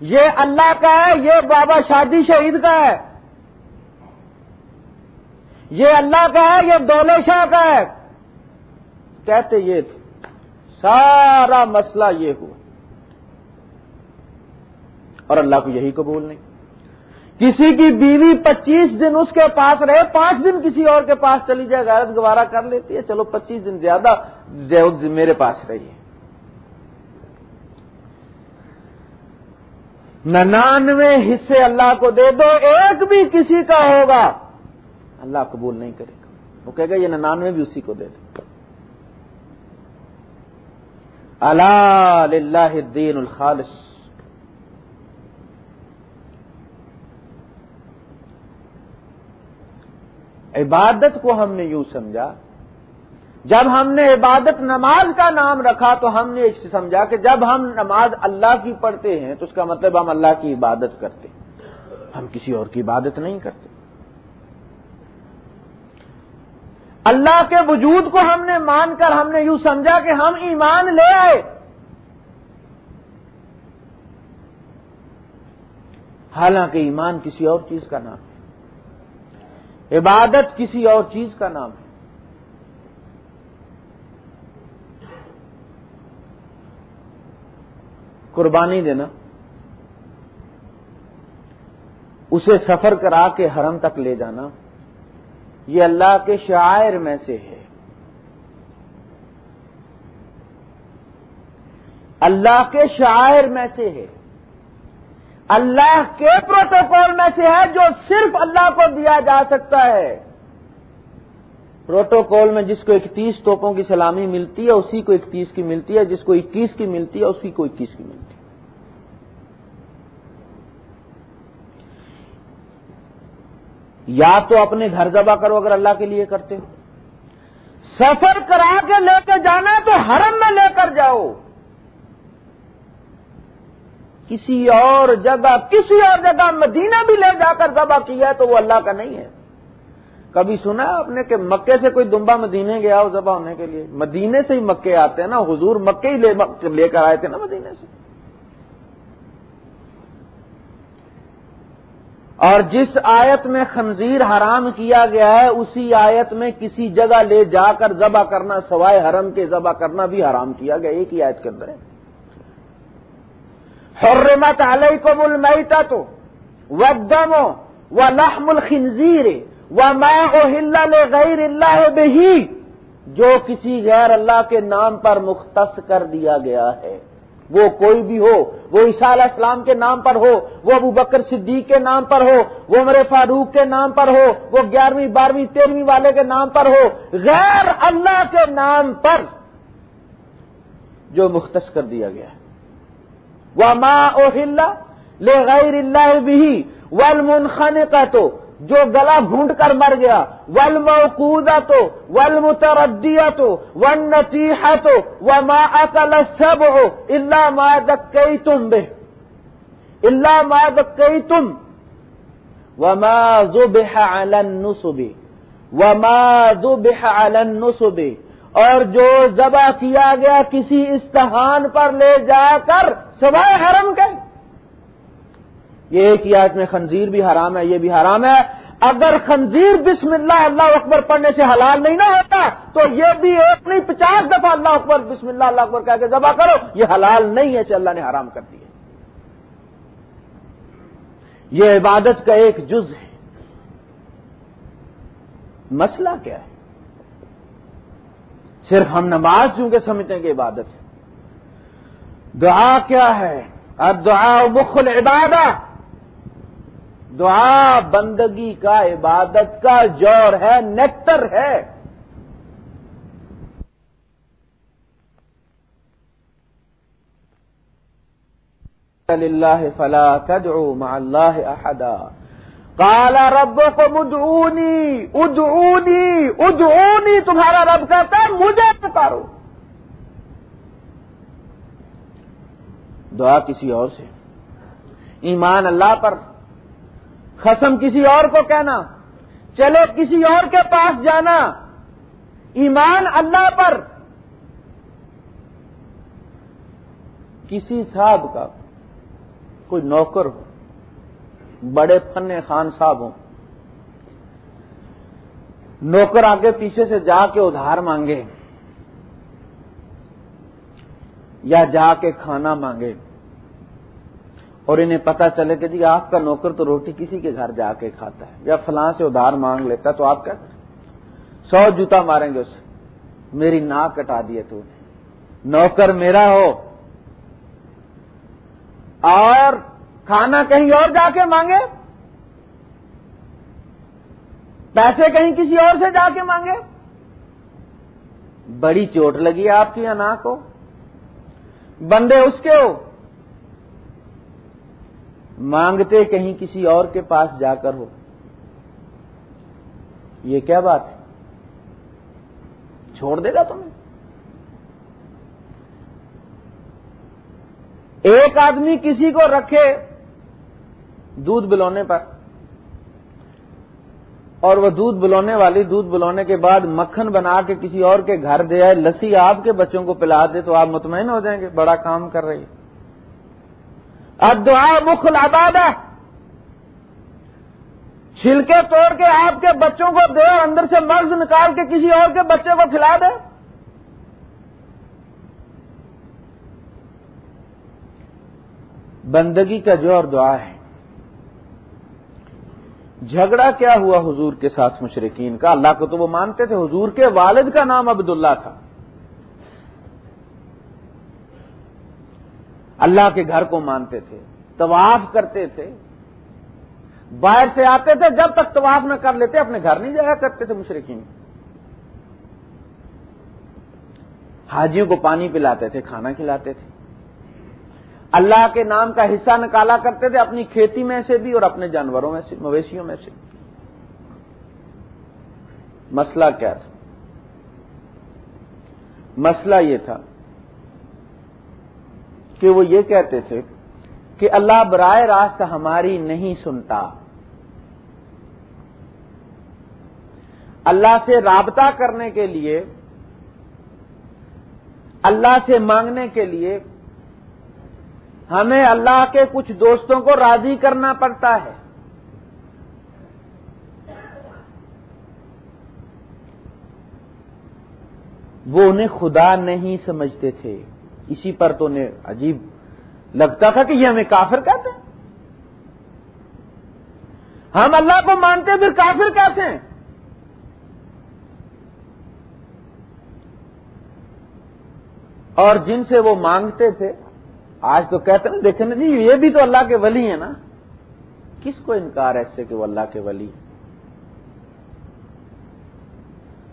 S1: یہ اللہ کا ہے، یہ بابا شادی شہید کا ہے۔ یہ اللہ کا ہے، یہ دولے شاہ کا ہے۔ کہتے یہ تھے۔ سارا مسئلہ یہ ہوا۔ اور اللہ کو یہی قبول نہیں۔ کسی کی بیوی پچیس دن اس کے پاس رہے، پانچ دن کسی اور کے پاس چلی جائے، غیرت گوارا کر لیتی ہے، چلو پچیس دن زیادہ میرے پاس رہی ہے ننانوے حصے اللہ کو دے دو، ایک بھی کسی کا ہوگا۔ اللہ قبول نہیں کرے گا۔ وہ کہے گا یہ ننانوے بھی اسی کو دے دے اللہ الدین الخالص۔ عبادت کو ہم نے یوں سمجھا۔ جب ہم نے عبادت نماز کا نام رکھا تو ہم نے سمجھا کہ جب ہم نماز اللہ کی پڑھتے ہیں تو اس کا مطلب ہم اللہ کی عبادت کرتے ہیں۔ ہم کسی اور کی عبادت نہیں کرتے۔ اللہ کے وجود کو ہم نے مان کر ہم نے یوں سمجھا کہ ہم ایمان لے آئے۔ حالانکہ ایمان کسی اور چیز کا نام ہے۔ عبادت کسی اور چیز کا نام ہے۔ قربانی دینا۔ اسے سفر کرا کے حرم تک لے جانا۔ یہ اللہ کے شاعر میں سے ہے۔ اللہ کے شاعر میں سے ہے۔ اللہ کے پروٹوکول میں سے ہے جو صرف اللہ کو دیا جا سکتا ہے۔ پروٹوکول میں جس کو اکتیس توپوں کی سلامی ملتی ہے، اسی کو اکتیس کی ملتی ہے۔ جس کو اکیس کی ملتی ہے، اسی کو اکیس کی ملتی ہے۔ یا تو اپنے گھر ذبح کرو اگر اللہ کے لیے کرتے ہو۔ سفر کرا کے لے کے جانا ہے تو حرم میں لے کر جاؤ۔ کسی اور جگہ، کسی اور جگہ مدینہ بھی لے جا کر ذبح کیا ہے تو وہ اللہ کا نہیں ہے۔ کبھی سنا آپ نے کہ مکے سے کوئی دمبا مدینے گیا ہو ذبح ہونے کے لیے؟ مدینے سے ہی مکے آتے ہیں نا، حضور مکے ہی لے کر آئے تھے نا مدینے سے۔ اور جس آیت میں خنزیر حرام کیا گیا ہے، اسی آیت میں کسی جگہ لے جا کر ذبح کرنا، سوائے حرم کے ذبح کرنا بھی حرام کیا گیا، ایک ہی آیت کے اندر ہے۔ حرمت علیکم المیتا تو ودم و الخنزیر و میں غیر اللہ بہی جو کسی غیر اللہ کے نام پر مختص کر دیا گیا ہے۔ وہ کوئی بھی ہو، وہ عیسیٰ علیہ السلام کے نام پر ہو، وہ ابو بکر صدیق کے نام پر ہو، وہ عمر فاروق کے نام پر ہو، وہ گیارہویں، بارہویں، تیرہویں والے کے نام پر ہو، غیر اللہ کے نام پر جو مختص کر دیا گیا ہے۔ وہ ماں او لے غیر اللہ بھی ولمنخن کا تو جو گلا گھونٹ کر مر گیا ول تو ول متردیا تو ون نتیحا تو وہ ماں اکل سب ہو اللہ ماں دکئی تم بے اللہ ماں دکئی تم و ماں زو بے علن نسبے و ماں اور جو ذبح کیا گیا کسی استحان پر لے جا کر سوائے حرم کے۔ یہ ایک ہی آیت میں خنزیر بھی حرام ہے، یہ بھی حرام ہے۔ اگر خنزیر بسم اللہ اللہ اکبر پڑھنے سے حلال نہیں نہ ہوتا، تو یہ بھی ایک نہیں، پچاس دفعہ اللہ اکبر بسم اللہ اللہ اکبر کہہ کے ذبح کرو، یہ حلال نہیں ہے، اسے اللہ نے حرام کر دیا۔ یہ عبادت کا ایک جز ہے۔ مسئلہ کیا ہے؟ صرف ہم نماز چونکہ سمجھتے ہیں کہ عبادت ہے؟ دعا کیا ہے؟ اب دعا مخل عبادت دعا بندگی کا عبادت کا جور ہے نیکٹر ہے۔ اللہ فلا تدعو مع اللہ احدا۔ کالا رب کو ادعونی ادعونی ادعونی، تمہارا رب کہتا ہے، مجھے پکارو۔ دعا کسی اور سے۔ ایمان اللہ پر، قسم کسی اور کو کہنا۔ چلے کسی اور کے پاس جانا۔ ایمان اللہ پر۔ کسی صاحب کا کوئی نوکر ہو، بڑے فن خان صاحب ہوں، نوکر آگے پیچھے سے جا کے ادھار مانگے۔ یا جا کے کھانا مانگے اور انہیں پتا چلے کہ جی آپ کا نوکر تو روٹی کسی کے گھر جا کے کھاتا ہے یا فلاں سے ادھار مانگ لیتا تو آپ کا سو جوتا ماریں گے اسے میری ناک کٹا دیے تو نوکر میرا ہو۔ اور کھانا کہیں اور جا کے مانگے۔ پیسے کہیں کسی اور سے جا کے مانگے۔ بڑی چوٹ لگی آپ کی انا کو۔ بندے اس کے ہو۔ مانگتے کہیں کسی اور کے پاس جا کر ہو۔ یہ کیا بات ہے؟ چھوڑ دے گا تمہیں؟ ایک آدمی کسی کو رکھے دودھ بلونے پر۔ اور وہ دودھ بلونے والی، دودھ بلونے کے بعد مکھن بنا کے کسی اور کے گھر دے آئے، لسی آپ کے بچوں کو پلا دے تو آپ مطمئن ہو جائیں گے، بڑا کام کر رہی اب دعا مخل آباد ہے چھلکے توڑ کے آپ کے بچوں کو دے اور اندر سے مرض نکال کے کسی اور کے بچے کو کھلا دے۔ بندگی کا جو اور دعا ہے۔ جھگڑا کیا ہوا حضور کے ساتھ مشرقین کا؟ اللہ کو تو وہ مانتے تھے، حضور کے والد کا نام عبداللہ تھا۔ اللہ کے گھر کو مانتے تھے، طواف کرتے تھے۔ باہر سے آتے تھے، جب تک طواف نہ کر لیتے، اپنے گھر نہیں جایا کرتے تھے مشرقین حاجیوں کو پانی پلاتے تھے، کھانا کھلاتے تھے۔ اللہ کے نام کا حصہ نکالا کرتے تھے اپنی کھیتی میں سے بھی اور اپنے جانوروں میں سے، مویشیوں میں سے۔ مسئلہ کیا تھا؟ مسئلہ یہ تھا کہ وہ یہ کہتے تھے کہ اللہ برائے راست ہماری نہیں سنتا۔ اللہ سے رابطہ کرنے کے لیے، اللہ سے مانگنے کے لیے ہمیں اللہ کے کچھ دوستوں کو راضی کرنا پڑتا ہے۔ وہ انہیں خدا نہیں سمجھتے تھے۔ اسی پر تو انہیں عجیب لگتا تھا کہ یہ ہمیں کافر کہتے ہیں۔ ہم اللہ کو مانتے پھر کافر کیسے ہیں؟ اور جن سے وہ مانگتے تھے آج تو کہتے ہیں دیکھیں نا جی یہ بھی تو اللہ کے ولی ہیں نا۔ کس کو انکار ہے اس سے کہ وہ اللہ کے ولی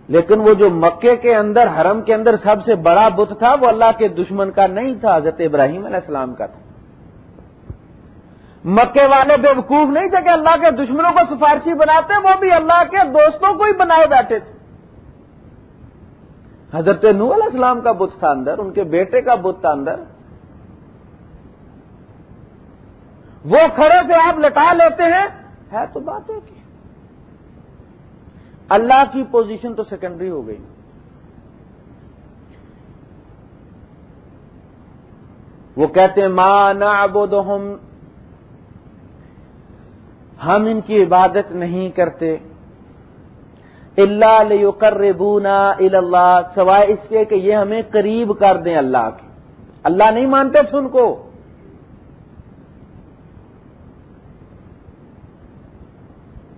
S1: لیکن وہ جو مکے کے اندر، حرم کے اندر سب سے بڑا بت تھا، وہ اللہ کے دشمن کا نہیں تھا، حضرت ابراہیم علیہ السلام کا تھا۔ مکے والے بے وقوف نہیں تھے کہ اللہ کے دشمنوں کو سفارشی بناتے، وہ بھی اللہ کے دوستوں کو ہی بنائے بیٹھے تھے۔ حضرت نو علیہ السلام کا بت تھا اندر، ان کے بیٹے کا بت تھا اندر۔ وہ کھڑے سے آپ لٹا لیتے ہیں، ہے تو بات ہے اللہ کی پوزیشن تو سیکنڈری ہو گئی۔ وہ کہتے ہیں ماں نعبدہم ہم ان کی عبادت نہیں کرتے۔ اللہ لیقربونا اللہ سوائے اس کے کہ یہ ہمیں قریب کر دیں اللہ کے۔ اللہ نہیں مانتے سن کو۔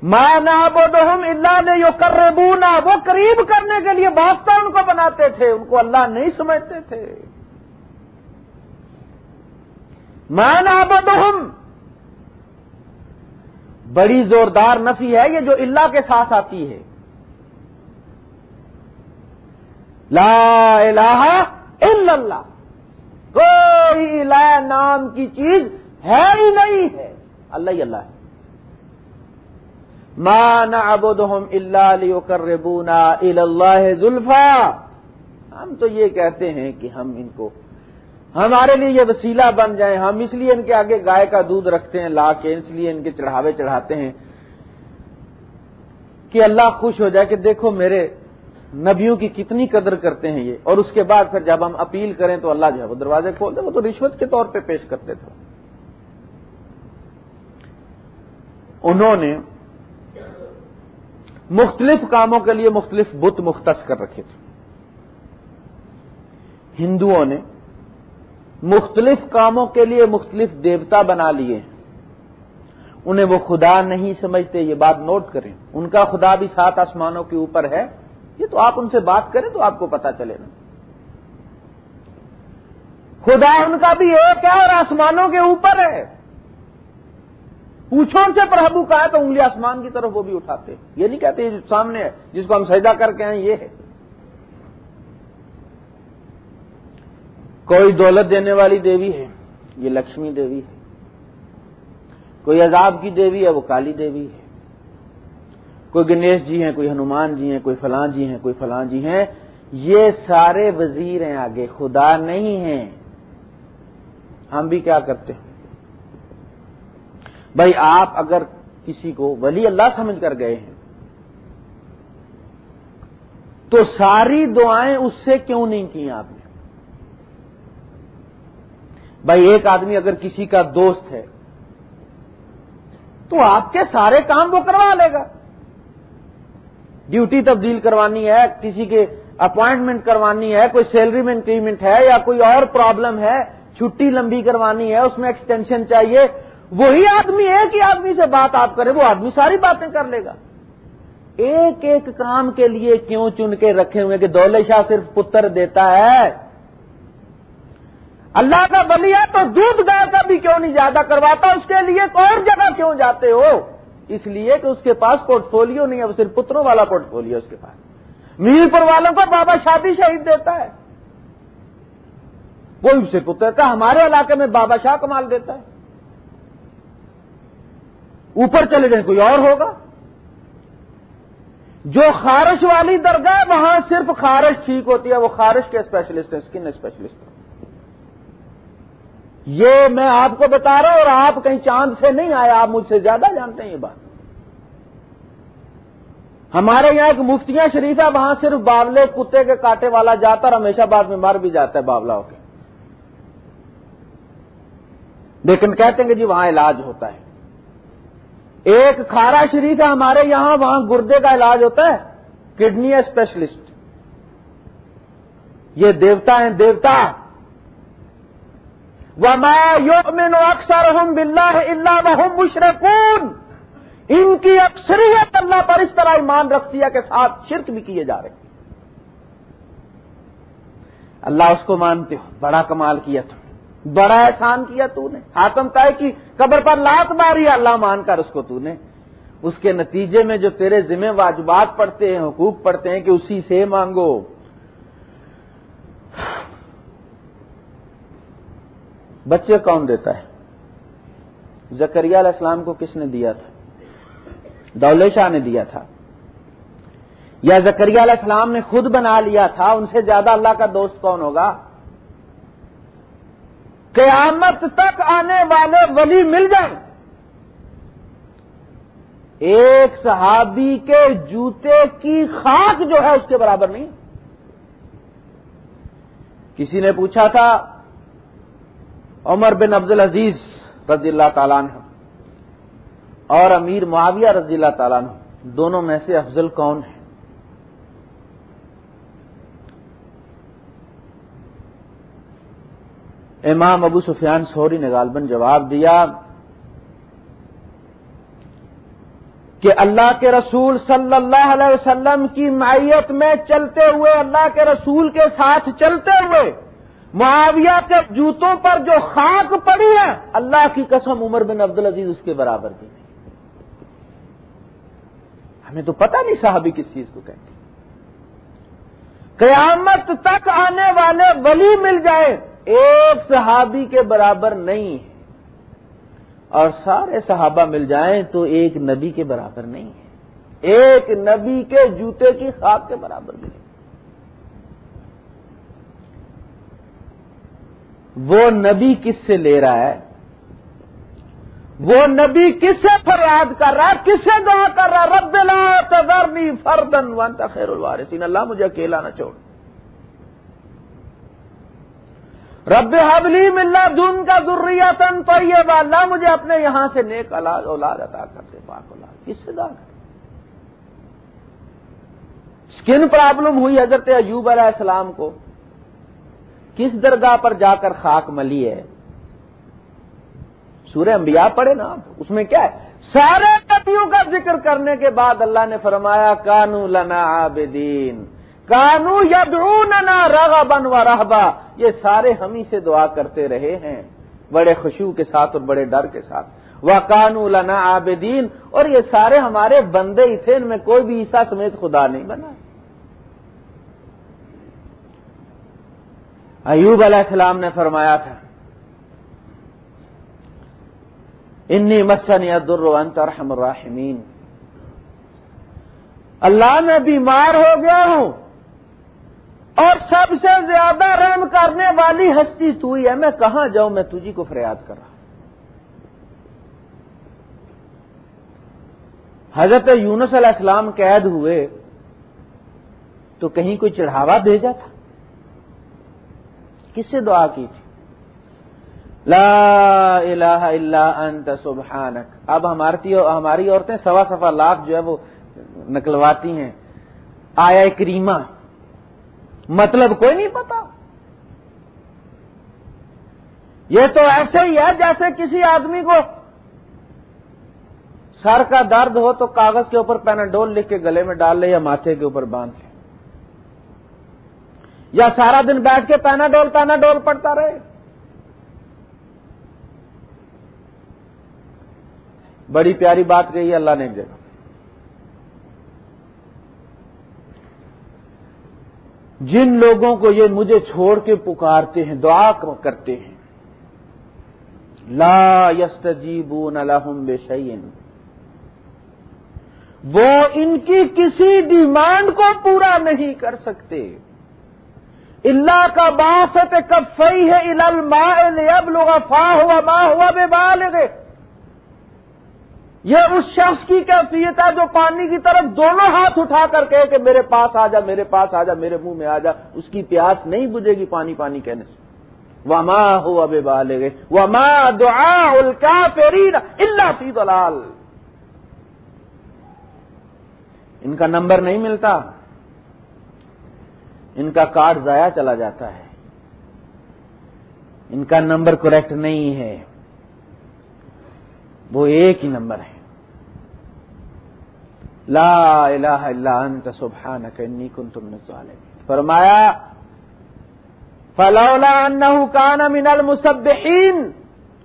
S1: ماں نعبدہم اللہ لیقربونا وہ قریب کرنے کے لیے واسطہ ان کو بناتے تھے، ان کو اللہ نہیں سمجھتے تھے۔ مان آبدہم بڑی زوردار نفی ہے یہ جو اللہ کے ساتھ آتی ہے۔ لا الہ الا اللہ۔ کوئی الہ نام کی چیز ہے ہی نہیں ہے۔ اللہ ہی اللہ ہے۔ مان ابودہم اللہ علیہ کر ریبونا اللہ زلفا. ہم تو یہ کہتے ہیں کہ ہم ان کو ہمارے لیے یہ وسیلہ بن جائیں، ہم اس لیے ان کے آگے گائے کا دودھ رکھتے ہیں، لا کے اس لیے ان کے چڑھاوے چڑھاتے ہیں کہ اللہ خوش ہو جائے کہ دیکھو میرے نبیوں کی کتنی قدر کرتے ہیں یہ۔ اور اس کے بعد پھر جب ہم اپیل کریں تو اللہ جو ہے وہ دروازے کھولتے وہ تو رشوت کے طور پہ پیش کرتے تھے۔ انہوں نے مختلف کاموں کے لیے مختلف بت مختص کر رکھے تھے۔ ہندوؤں نے مختلف کاموں کے لیے مختلف دیوتا بنا لیے انہیں وہ خدا نہیں سمجھتے، یہ بات نوٹ کریں۔ ان کا خدا بھی سات آسمانوں کے اوپر ہے۔ یہ تو آپ ان سے بات کریں تو آپ کو پتا چلے نا خدا ان کا بھی ایک ہے اور آسمانوں کے اوپر ہے۔ پوچھو ان سے پربھو کا ہے تو انگلی آسمان کی طرف وہ بھی اٹھاتے یہ نہیں کہتے یہ جو سامنے ہے، جس کو ہم سجدہ کر کے ہیں یہ ہے۔ کوئی دولت دینے والی دیوی ہے، یہ لکشمی دیوی ہے۔ کوئی عذاب کی دیوی ہے، وہ کالی دیوی ہے۔ کوئی گنیش جی ہیں، کوئی ہنومان جی ہیں، کوئی فلاں جی ہیں، کوئی فلاں جی ہیں۔ یہ سارے وزیر ہیں آگے، خدا نہیں ہیں۔ ہم بھی کیا کرتے ہیں؟ بھائی آپ اگر کسی کو ولی اللہ سمجھ کر گئے ہیں، تو ساری دعائیں اس سے کیوں نہیں کی آپ نے؟ بھائی ایک آدمی اگر کسی کا دوست ہے، تو آپ کے سارے کام وہ کروا لے گا۔ ڈیوٹی تبدیل کروانی ہے، کسی کے اپوائنٹمنٹ کروانی ہے، کوئی سیلری میں انکریمنٹ ہے یا کوئی اور پرابلم ہے، چھٹی لمبی کروانی ہے، اس میں ایکسٹینشن چاہیے وہی آدمی ایک ہی آدمی سے بات آپ کریں وہ آدمی ساری باتیں کر لے گا۔ ایک ایک کام کے لیے کیوں چن کے رکھے ہوئے کہ دولے شاہ صرف پتر دیتا ہے؟ اللہ کا ولی ہے تو دودھ گائے کا بھی کیوں نہیں زیادہ کرواتا؟ اس کے لیے اور جگہ کیوں جاتے ہو؟ اس لیے کہ اس کے پاس پورٹ فولو نہیں ہے، وہ صرف پتروں والا پورٹ فولو اس کے پاس۔ میر پر والوں کو بابا شادی شہید دیتا ہے۔ وہ اسے پتر کا ہمارے علاقے میں بابا شاہ کمال دیتا ہے۔ اوپر چلے جائیں، کوئی اور ہوگا؟ جو خارش والی درگاہ وہاں صرف خارش ٹھیک ہوتی ہے، وہ خارش کے اسپیشلسٹ ہیں اسکن اسپیشلسٹ یہ میں آپ کو بتا رہا ہوں اور آپ کہیں چاند سے نہیں آئے، آپ مجھ سے زیادہ جانتے ہیں یہ بات۔ ہمارے یہاں ایک مفتیاں شریف ہے وہاں صرف باولے، کتے کے کاٹے والا جاتا اور ہمیشہ بعد میں مر بھی جاتا ہے باولا ہو کے۔ لیکن کہتے ہیں کہ جی وہاں علاج ہوتا ہے۔ ایک کھارا شریف ہے ہمارے یہاں، وہاں گردے کا علاج ہوتا ہے۔ کڈنی اسپیشلسٹ یہ دیوتا ہیں، دیوتا۔ وما يؤمن اکثرهم بالله الا وهم مشركون۔ ان کی اکثریت اللہ پر اس طرح ایمان رکھتی ہے کہ ساتھ شرک بھی کیے جا رہے اللہ اس کو مانتے ہو، بڑا کمال کیا تو بڑا احسان کیا تو نے۔ حاتم طے کی قبر پر لات ماری اللہ مان کر اس کو تو نے۔ اس کے نتیجے میں جو تیرے ذمہ واجبات پڑتے ہیں، حقوق پڑتے ہیں کہ اسی سے مانگو۔ بچے کون دیتا ہے؟ زکریہ علیہ السلام کو کس نے دیا تھا؟ دولے شاہ نے دیا تھا۔ یا زکریہ علیہ السلام نے خود بنا لیا تھا، ان سے زیادہ اللہ کا دوست کون ہوگا؟ قیامت تک آنے والے ولی مل جائیں۔ ایک صحابی کے جوتے کی خاک جو ہے اس کے برابر نہیں۔ کسی نے پوچھا تھا، عمر بن عبد العزیز رضی اللہ تعالیٰ عنہ اور امیر معاویہ رضی اللہ تعالیٰ عنہ، دونوں میں سے افضل کون ہے امام ابو سفیان سوری نے غالباً جواب دیا کہ اللہ کے رسول صلی اللہ علیہ وسلم کی معیت میں چلتے ہوئے، اللہ کے رسول کے ساتھ چلتے ہوئے، معاویہ کے جوتوں پر جو خاک پڑی ہے، اللہ کی قسم عمر بن عبد العزیز اس کے برابر کی ہمیں تو پتہ نہیں صحابی کس چیز کو کہتے قیامت تک آنے والے ولی مل جائے۔ ایک صحابی کے برابر نہیں ہے۔ اور سارے صحابہ مل جائیں تو ایک نبی کے برابر نہیں ہے۔ ایک نبی کے جوتے کی خواب کے برابر ملے وہ نبی کس سے لے رہا ہے؟ وہ نبی کس سے فریاد کر رہا ہے؟ کس سے دعا کر رہا ہے؟ رب لا تذرنی فردن وانت خیر الوارثین۔ اللہ مجھے اکیلا نہ چھوڑ۔ رب حبلی ملا دن کا ذریتن تو یہ اللہ مجھے اپنے یہاں سے نیک اولاد اولاد عطا کرتے پاک اولاد۔ کس سے دعا کر اسکن پرابلم ہوئی حضرت ایوب علیہ السلام کو۔ کس درگاہ پر جا کر خاک ملی ہے؟ سورہ انبیاء پڑھے نا آپ؟ اس میں کیا ہے؟ سارے نبیوں کا ذکر کرنے کے بعد اللہ نے فرمایا، کانو لنا عابدین۔ کانو یدعوننا رغبا و رہبا۔ یہ سارے ہم ہی سے دعا کرتے رہے ہیں، بڑے خوشبو کے ساتھ اور بڑے ڈر کے ساتھ۔ وہ کانو لنا عابدین اور یہ سارے ہمارے بندے ہی تھے، ان میں کوئی بھی عیسا سمیت خدا نہیں بنا۔ ایوب علیہ السلام نے فرمایا تھا، انی مسن در انت ارحم الراحمین۔ اللہ میں بیمار ہو گیا ہوں۔ اور سب سے زیادہ رحم کرنے والی ہستی تو ہی ہے۔ میں کہاں جاؤں؟ میں تجھی کو فریاد کر رہا حضرت یونس علیہ السلام قید ہوئے تو کہیں کوئی چڑھاوا بھیجا تھا؟ کس سے دعا کی تھی؟ لا الہ الا انت سبحانک۔ اب ہماری ہماری عورتیں سوا سوا لاکھ جو ہے وہ نکلواتی ہیں۔ آیا کریمہ مطلب کوئی نہیں پتا۔ یہ تو ایسے ہی ہے جیسے کسی آدمی کو سر کا درد ہو تو کاغذ کے اوپر پیناڈول لکھ کے گلے میں ڈال لے یا ماتھے کے اوپر باندھ لے۔ یا سارا دن بیٹھ کے پیناڈول پیناڈول پڑتا رہے۔ بڑی پیاری بات کہی ہے اللہ نے ایک جگہ۔ جن لوگوں کو یہ مجھے چھوڑ کے پکارتے ہیں، دعا کرتے ہیں۔ لا یستجیبون لهم بشیئن۔ وہ ان کی کسی ڈیمانڈ کو پورا نہیں کر سکتے۔ اللہ کا باسط کب فی ہے اب لوگ فا ہوا ماں ہوا بے بال یہ اس شخص کی کیفیت ہے جو پانی کی طرف دونوں ہاتھ اٹھا کر کہے کہ میرے پاس آ جا، میرے پاس آ جا، میرے منہ میں آ جا۔ اس کی پیاس نہیں بجے گی پانی پانی کہنے سے۔ وہ ماں ہو اب بالے گئے وہ دعا اللہ فی دلال ان کا نمبر نہیں ملتا۔ ان کا کارڈ ضائع چلا جاتا ہے۔ ان کا نمبر کریکٹ نہیں ہے۔ وہ ایک ہی نمبر ہے۔ لا الہ الا انت سبحانک انی کنت من الظالمین۔ فرمایا، فلولا انه كان من المسبحین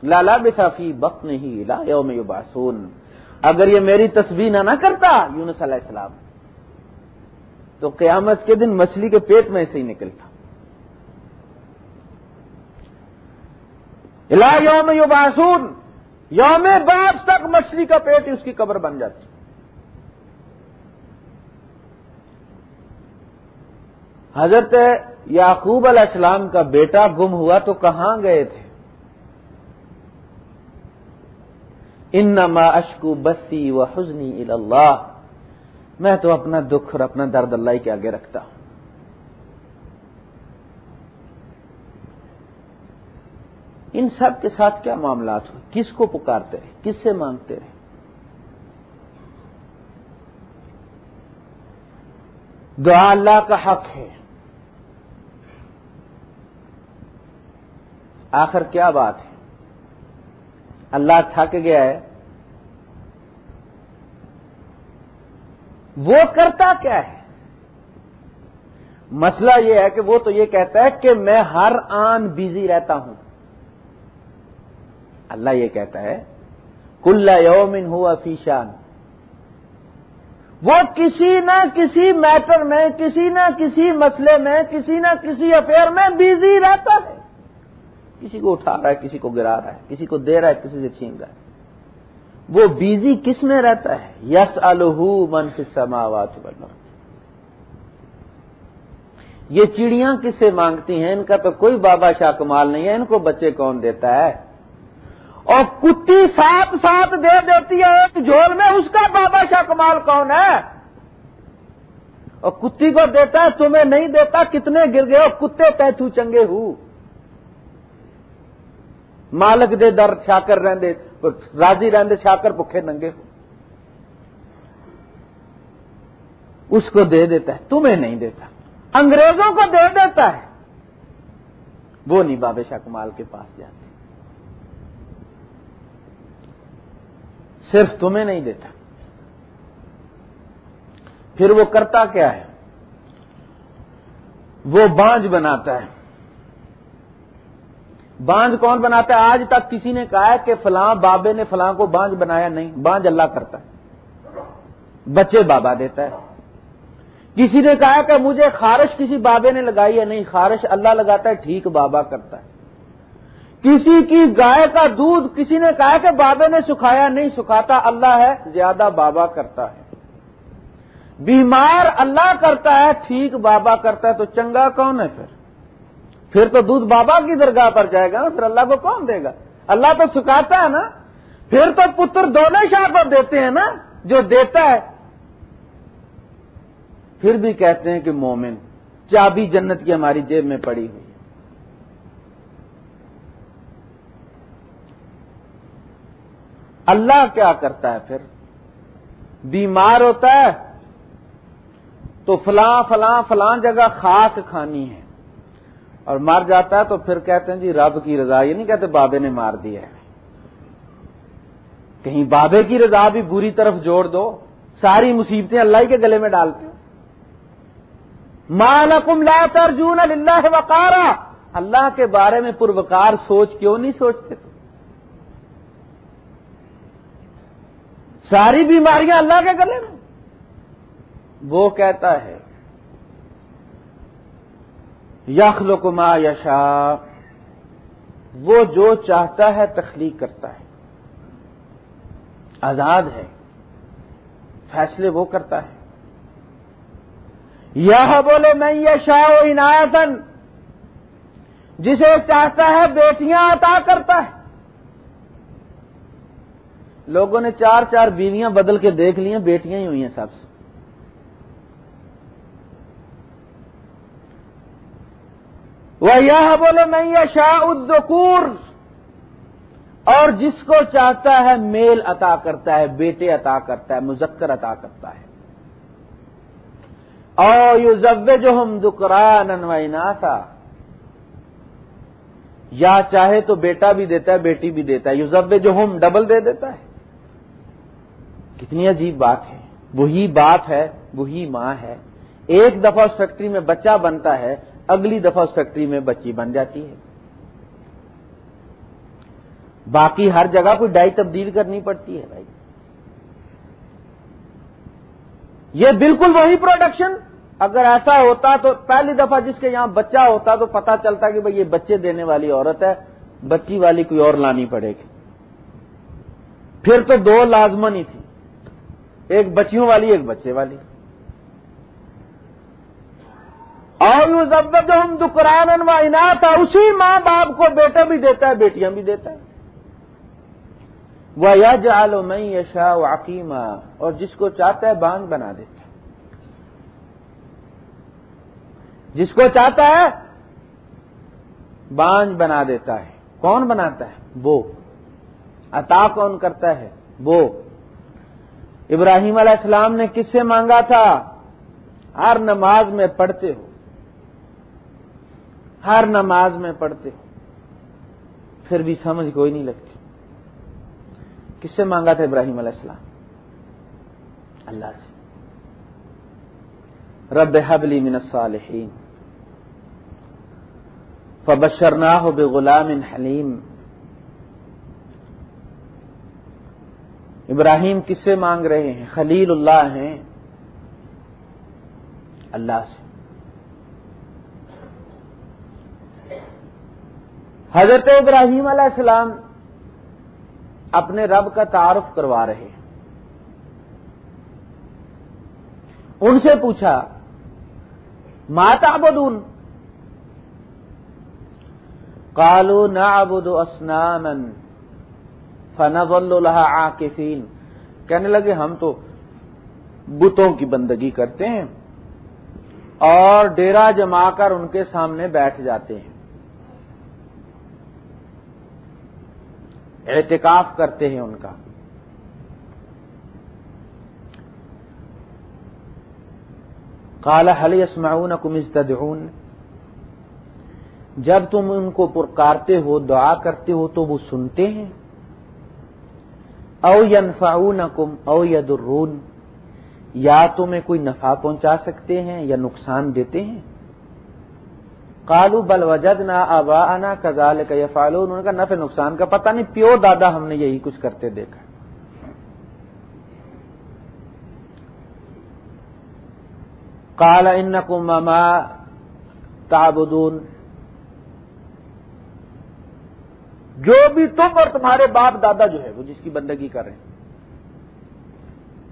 S1: لا لبث فی بطنه لا یوم یبعثون۔ اگر یہ میری تسبیح نہ نہ کرتا یونس علیہ السلام، تو قیامت کے دن مچھلی کے پیٹ میں سے ہی نکلتا۔ لا یوم یبعثون یوم بعد تک مچھلی کا پیٹ اس کی قبر بن جاتی حضرت یعقوب علیہ السلام کا بیٹا گم ہوا تو کہاں گئے تھے؟ ان نما اشکو بسی و حزنی اللہ۔ میں تو اپنا دکھ اور اپنا درد اللہ کے آگے رکھتا ہوں۔ ان سب کے ساتھ کیا معاملات ہوئے؟ کس کو پکارتے رہے؟ کس سے مانگتے رہے؟ دعا اللہ کا حق ہے۔ آخر کیا بات ہے؟ اللہ تھک گیا ہے۔ وہ کرتا کیا ہے؟ مسئلہ یہ ہے کہ وہ تو یہ کہتا ہے کہ میں ہر آن بیزی رہتا ہوں۔ اللہ یہ کہتا ہے، کل یومن ہوا فیشان وہ کسی نہ کسی میٹر میں، کسی نہ کسی مسئلے میں، کسی نہ کسی افیئر میں بیزی رہتا ہے۔ کسی کو اٹھا رہا ہے، کسی کو گرا رہا ہے، کسی کو دے رہا ہے، کسی سے چھین رہا ہے۔ وہ بیزی کس میں رہتا ہے؟ یس الح منف سماوات یہ چڑیاں کس سے مانگتی ہیں؟ ان کا تو کوئی بابا شاہ کمال نہیں ہے، ان کو بچے کون دیتا ہے؟ اور کتی ساتھ ساتھ دے دیتی ہے، ایک جھول میں، اس کا بابا شاہ کمال کون ہے؟ اور کتی کو دیتا ہے، تمہیں نہیں دیتا، کتنے گر گئے، اور کتے پیتھو چنگے ہو۔ مالک دے در چھاکر رہندے، راضی رہندے چھاکر پکھے ننگے ہو۔ اس کو دے دیتا ہے، تمہیں نہیں دیتا۔ انگریزوں کو دے دیتا ہے۔ وہ نہیں بابے شاہ کمال کے پاس جاتے۔ صرف تمہیں نہیں دیتا۔ پھر وہ کرتا کیا ہے؟ وہ بانج بناتا ہے۔ بانج کون بناتا ہے؟ آج تک کسی نے کہا ہے کہ فلاں بابے نے فلاں کو بانج بنایا نہیں، بانج اللہ کرتا ہے۔ بچے بابا دیتا ہے۔ کسی نے کہا کہ مجھے خارش کسی بابے نے لگائی ہے؟ نہیں، خارش اللہ لگاتا ہے، ٹھیک بابا کرتا ہے۔ کسی کی گائے کا دودھ کسی نے کہا کہ بابے نے سکھایا نہیں، سکھاتا اللہ ہے، زیادہ بابا کرتا ہے۔ بیمار اللہ کرتا ہے، ٹھیک بابا کرتا ہے، تو چنگا کون ہے پھر؟ پھر تو دودھ بابا کی درگاہ پر جائے گا نا، پھر اللہ کو کون دے گا؟ اللہ تو سکھاتا ہے نا۔ پھر تو پتر دونوں شاہ کو دیتے ہیں نا، جو دیتا ہے۔ پھر بھی کہتے ہیں کہ مومن، چابی جنت کی ہماری جیب میں پڑی ہوئی۔ اللہ کیا کرتا ہے پھر؟ بیمار ہوتا ہے تو فلاں فلاں فلاں جگہ خاص کھانی ہے۔ اور مر جاتا ہے تو پھر کہتے ہیں جی رب کی رضا، یہ نہیں کہتے بابے نے مار دیا ہے۔ کہیں بابے کی رضا بھی بری طرف جوڑ دو، ساری مصیبتیں اللہ کے گلے میں ڈالتے مالکم لا ترجون اللہ وقارا۔ اللہ کے بارے میں پروکار سوچ کیوں نہیں سوچتے تم؟ ساری بیماریاں اللہ کے گلے میں۔ وہ کہتا ہے یخل ما یشا وہ جو چاہتا ہے تخلیق کرتا ہے۔ آزاد ہے۔ فیصلے وہ کرتا ہے۔ یہ بولے میں یشا عنایتن جسے چاہتا ہے بیٹیاں عطا کرتا ہے۔ لوگوں نے چار چار بیویاں بدل کے دیکھ لی ہیں بیٹیاں ہی ہوئی ہیں سب سے۔ وہ یہ بولے میں یہ شاہ الدکور اور جس کو چاہتا ہے میل عطا کرتا ہے، بیٹے عطا کرتا ہے، مذکر عطا کرتا ہے۔ اور یو ضب جو ہم دکران تھا یا چاہے تو بیٹا بھی دیتا ہے، بیٹی بھی دیتا ہے۔ یو ضب جو ہم ڈبل دے دیتا ہے۔ کتنی عجیب بات ہے۔ وہی باپ ہے، وہی ماں ہے۔ ایک دفعہ اس فیکٹری میں بچہ بنتا ہے، اگلی دفعہ اس فیکٹری میں بچی بن جاتی ہے۔ باقی ہر جگہ کوئی ڈائی تبدیل کرنی پڑتی ہے بھائی۔ یہ بالکل وہی پروڈکشن اگر ایسا ہوتا تو پہلی دفعہ جس کے یہاں بچہ ہوتا تو پتا چلتا کہ بھائی یہ بچے دینے والی عورت ہے، بچی والی کوئی اور لانی پڑے گی۔ پھر تو دو لازمن ہی تھی۔ ایک بچیوں والی، ایک بچے والی۔ اور یوں ضب جو ہم دکران و تھا اسی ماں باپ کو بیٹا بھی دیتا ہے، بیٹیاں بھی دیتا ہے۔ وہ یا جالو میں یشا واقیمہ اور جس کو چاہتا ہے بانگ بنا دیتا ہے۔ جس کو چاہتا ہے بانج بنا دیتا ہے۔ کون بناتا ہے؟ وہ۔ عطا کون کرتا ہے؟ وہ۔ ابراہیم علیہ السلام نے کس سے مانگا تھا؟ ہر نماز میں پڑھتے ہو۔ ہر نماز میں پڑھتے ہو۔ پھر بھی سمجھ کوئی نہیں لگتی۔ کس سے مانگا تھا ابراہیم علیہ السلام؟ اللہ سے۔ رب حبلی من الصالحین۔ فبشرناہ بغلام حلیم۔ ابراہیم کس سے مانگ رہے ہیں؟ خلیل اللہ ہیں۔ اللہ سے۔ حضرت ابراہیم علیہ السلام اپنے رب کا تعارف کروا رہے ہیں۔ ان سے پوچھا ماتا بدون کالو نہ ابود اسنان فنز اللہ عاقفین کہنے لگے، ہم تو بتوں کی بندگی کرتے ہیں اور ڈیرا جما کر ان کے سامنے بیٹھ جاتے ہیں۔ اعتکاف کرتے ہیں ان کا۔ کالا حلی اسمعون کم تدعون جب تم ان کو پرکارتے ہو، دعا کرتے ہو، تو وہ سنتے ہیں۔ او ینفعونکم او یدرون، یا تمہیں کوئی نفع پہنچا سکتے ہیں یا نقصان دیتے ہیں؟ کالو بل وجد نہ ابا انا کزال کا یا فالو انہوں نے کہا نفع نقصان کا پتہ نہیں، پیو دادا ہم نے یہی کچھ کرتے دیکھا۔ کالا ان کو مما جو بھی تم اور تمہارے باپ دادا جو ہے وہ جس کی بندگی کر رہے ہیں۔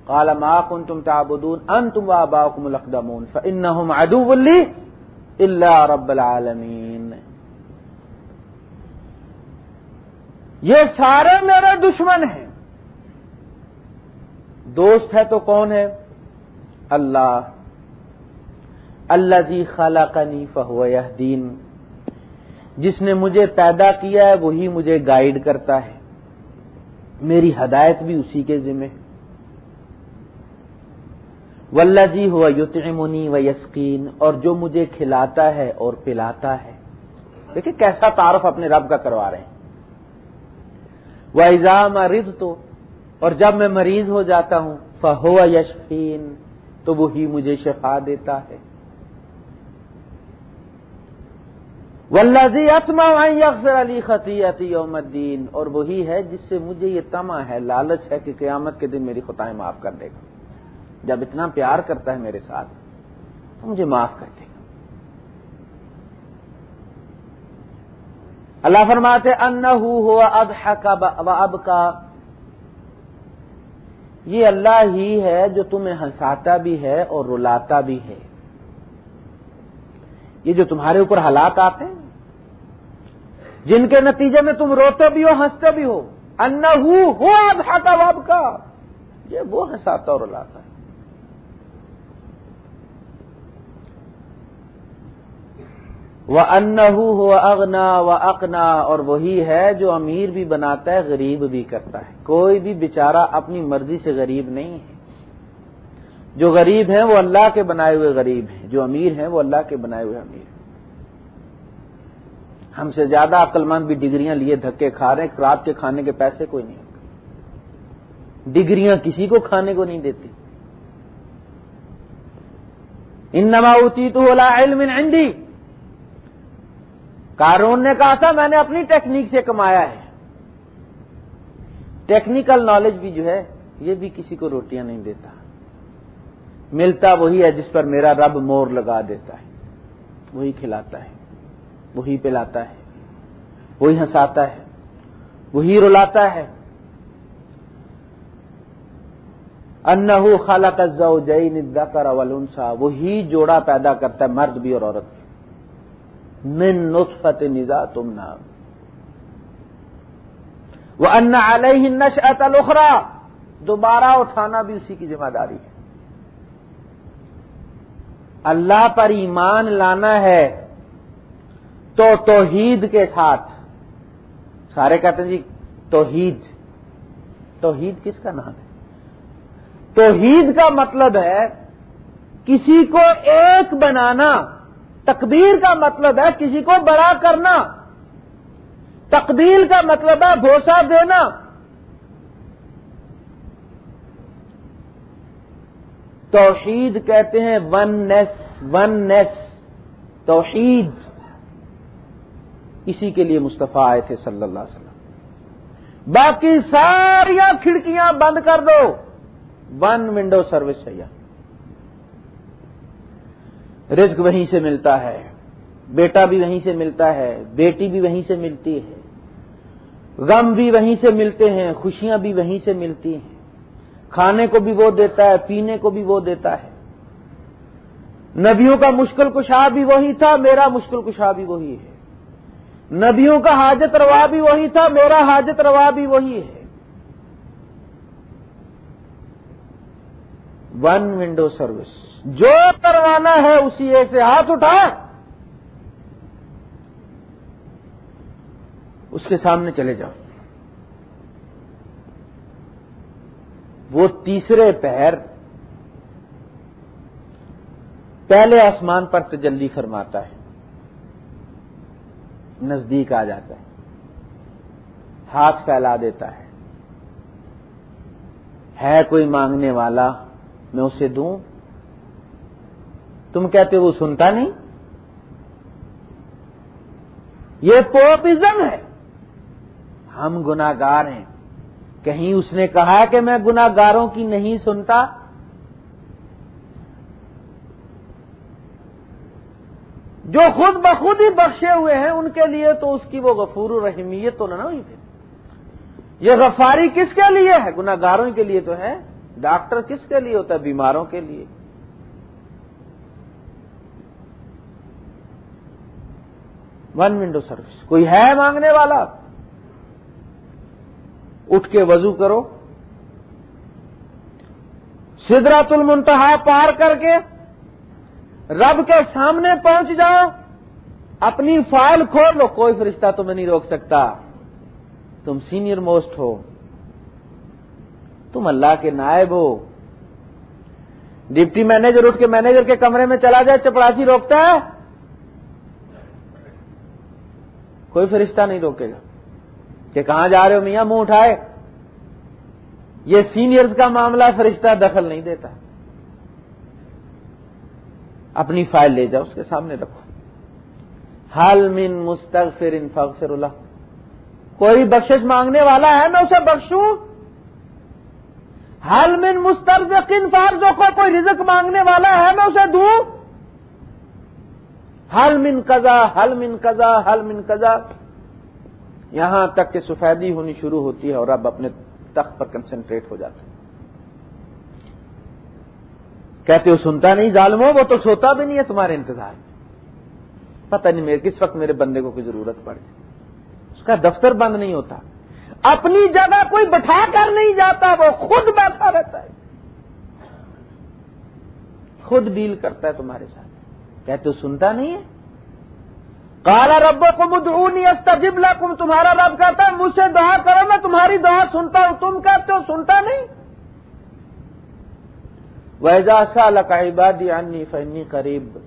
S1: کالا ما کن تم تابدون ان تم با کم القدمون ان ادو اللہ رب العالمین۔ یہ سارے میرے دشمن ہیں۔ دوست ہے تو کون ہے؟ اللہ۔ اللہ جی خالہ کنی فہو دین جس نے مجھے پیدا کیا ہے، وہی مجھے گائیڈ کرتا ہے۔ میری ہدایت بھی اسی کے ذمہ۔ ولہ جی ہوا یوتمنی و یسکین اور جو مجھے کھلاتا ہے اور پلاتا ہے۔ دیکھیں کیسا تعارف اپنے رب کا کروا رہے ہیں۔ وہ ایزام رز تو اور جب میں مریض ہو جاتا ہوں فہو یشفین تو وہی مجھے شفا دیتا ہے۔ ولزی اتما اکثر علی خطیتی یوم الدین، اور وہی ہے جس سے مجھے یہ تما ہے، لالچ ہے کہ قیامت کے دن میری خطائیں معاف کر دے گا۔ جب اتنا پیار کرتا ہے میرے ساتھ، تو مجھے معاف کر دے گا۔ اللہ فرماتے ان ہوا اب کا یہ اللہ ہی ہے جو تمہیں ہنساتا بھی ہے اور رلاتا بھی ہے۔ یہ جو تمہارے اوپر حالات آتے ہیں، جن کے نتیجے میں تم روتے بھی ہو، ہنستے بھی ہو ان ہو آدھا باب کا یہ وہ ہنساتا اور لاتا ہے۔ وہ ان ہو اگنا و اقنا اور وہی ہے جو امیر بھی بناتا ہے، غریب بھی کرتا ہے۔ کوئی بھی بیچارہ اپنی مرضی سے غریب نہیں ہے۔ جو غریب ہیں وہ اللہ کے بنائے ہوئے غریب ہیں، جو امیر ہیں وہ اللہ کے بنائے ہوئے امیر ہیں۔ ہم سے زیادہ عقل مند بھی ڈگریاں لیے دھکے کھا رہے ہیں، رات کے کھانے کے پیسے کوئی نہیں ڈگریاں کسی کو کھانے کو نہیں دیتی۔ ان نماؤتی تو علم عندی۔ کارون نے کہا تھا، میں نے اپنی ٹیکنیک سے کمایا ہے۔ ٹیکنیکل نالج بھی جو ہے، یہ بھی کسی کو روٹیاں نہیں دیتا۔ ملتا وہی ہے جس پر میرا رب مور لگا دیتا ہے۔ وہی کھلاتا ہے، وہی پلاتا ہے، وہی ہنساتا ہے، وہی رلاتا ہے۔ انہو خالق الزوجین الذکر والانسا، وہی جوڑا پیدا کرتا ہے مرد بھی اور عورت بھی۔ من نطفت نزا تم نام وہ ان علیہ نشأت الاخرى دوبارہ اٹھانا بھی اسی کی ذمہ داری ہے۔ اللہ پر ایمان لانا ہے تو توحید کے ساتھ۔ سارے کہتے ہیں جی توحید۔ توحید کس کا نام ہے؟ توحید کا مطلب ہے کسی کو ایک بنانا۔ تکبیر کا مطلب ہے کسی کو بڑا کرنا۔ تقبیل کا مطلب ہے بھوسا دینا۔ توحید کہتے ہیں ون نیس ون نیس توحید. اسی کے لیے مصطفیٰ آئے تھے صلی اللہ علیہ وسلم۔ باقی ساری کھڑکیاں بند کر دو۔ ون ونڈو سروس چاہیے۔ رزق وہیں سے ملتا ہے۔ بیٹا بھی وہیں سے ملتا ہے۔ بیٹی بھی وہیں سے ملتی ہے۔ غم بھی وہیں سے ملتے ہیں۔ خوشیاں بھی وہیں سے ملتی ہیں۔ کھانے کو بھی وہ دیتا ہے، پینے کو بھی وہ دیتا ہے۔ نبیوں کا مشکل کشا بھی وہی تھا، میرا مشکل کشا بھی وہی ہے۔ نبیوں کا حاجت روا بھی وہی تھا، میرا حاجت روا بھی وہی ہے۔ ون ونڈو سروس جو کروانا ہے اسی ایک سے ہاتھ اٹھا۔ اس کے سامنے چلے جاؤ۔ وہ تیسرے پہر پہلے آسمان پر تجلی فرماتا ہے، نزدیک آ جاتا ہے، ہاتھ پھیلا دیتا ہے۔ ہے کوئی مانگنے والا، میں اسے دوں؟ تم کہتے وہ سنتا نہیں؟ یہ پوپزم ہے۔ ہم گناگار ہیں۔ کہیں اس نے کہا کہ میں گناگاروں کی نہیں سنتا؟ جو خود بخود ہی بخشے ہوئے ہیں ان کے لیے تو اس کی وہ غفور الرحمیت تو نہ ہوئی تھی۔ یہ غفاری کس کے لیے ہے؟ گناگاروں کے لیے تو ہے۔ ڈاکٹر کس کے لیے ہوتا ہے؟ بیماروں کے لیے۔ ون ونڈو سروس کوئی ہے مانگنے والا؟ اٹھ کے وضو کرو۔ سدرات المنتہا پار کر کے رب کے سامنے پہنچ جاؤ۔ اپنی فائل کھول لو، کوئی فرشتہ تمہیں نہیں روک سکتا۔ تم سینئر موسٹ ہو۔ تم اللہ کے نائب ہو۔ ڈپٹی مینیجر اٹھ کے مینیجر کے کمرے میں چلا جائے چپڑاسی روکتا ہے۔ کوئی فرشتہ نہیں روکے گا۔ کہ کہاں جا رہے ہو میاں؟ منہ اٹھائے۔ یہ سینئرز کا معاملہ فرشتہ دخل نہیں دیتا۔ اپنی فائل لے جاؤ، اس کے سامنے رکھو۔ حل من مستغفر فغفر اللہ کوئی بخشش مانگنے والا ہے، میں اسے بخشوں۔ حل من مسترزق ان کو کوئی رزق مانگنے والا ہے، میں اسے دوں۔ حل من قزا حل من قزا حل من قزا یہاں تک کہ سفیدی ہونی شروع ہوتی ہے اور اب اپنے تخت پر کنسنٹریٹ ہو جاتا ہے۔ کہتے ہو، سنتا نہیں ظالمو وہ تو سوتا بھی نہیں ہے تمہارے انتظار میں۔ پتہ نہیں میرے، کس وقت میرے بندے کو کوئی ضرورت پڑ جائے۔ اس کا دفتر بند نہیں ہوتا۔ اپنی جگہ کوئی بٹھا کر نہیں جاتا، وہ خود بیٹھا رہتا ہے۔ خود ڈیل کرتا ہے تمہارے ساتھ۔ کہتے ہو، سنتا نہیں ہے؟ کالا ربو کو مدعونی استجب لکم تمہارا رب کہتا ہے، مجھ سے دعا کرو، میں تمہاری دعا سنتا ہوں۔ تم کہتے ہو سنتا نہیں؟ ویزا سا عبادی عنی فنی قریب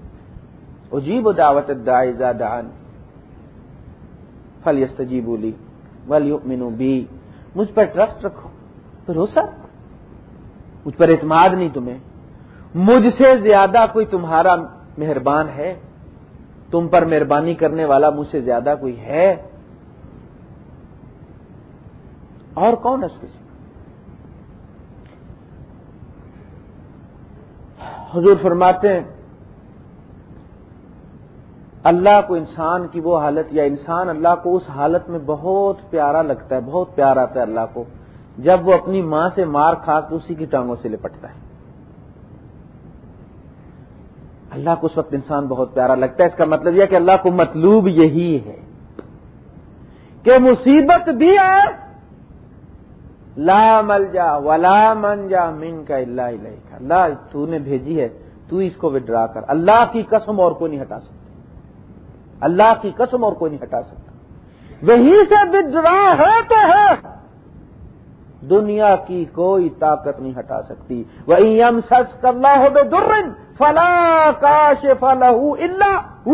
S1: اجیب دعوت دائزہ دان فل یستجیب لی ول مینو بی مجھ پر ٹرسٹ رکھو۔ بھروسہ؟ مجھ پر اعتماد نہیں تمہیں۔ مجھ سے زیادہ کوئی تمہارا مہربان ہے؟ تم پر مہربانی کرنے والا مجھ سے زیادہ کوئی ہے؟ اور کون ہے اس کے حضور فرماتے ہیں، اللہ کو انسان کی وہ حالت یا انسان اللہ کو اس حالت میں بہت پیارا لگتا ہے، بہت پیار آتا ہے اللہ کو، جب وہ اپنی ماں سے مار کھا کے اسی کی ٹانگوں سے لپٹتا ہے۔ اللہ کو اس وقت انسان بہت پیارا لگتا ہے۔ اس کا مطلب یہ کہ اللہ کو مطلوب یہی ہے کہ مصیبت بھی آئے۔ لا مل جا ولا من جا من کا اللہ کا اللہ تو نے بھیجی ہے، تو اس کو وڈرا کر۔ اللہ کی قسم اور کوئی نہیں ہٹا سکتا۔ اللہ کی قسم اور کوئی نہیں ہٹا سکتا۔ وہیں سے بدرا ہے تو ہے دنیا کی کوئی طاقت نہیں ہٹا سکتی۔ وہی یم سچ کرنا ہو بے درن فلا کاش فلا اللہ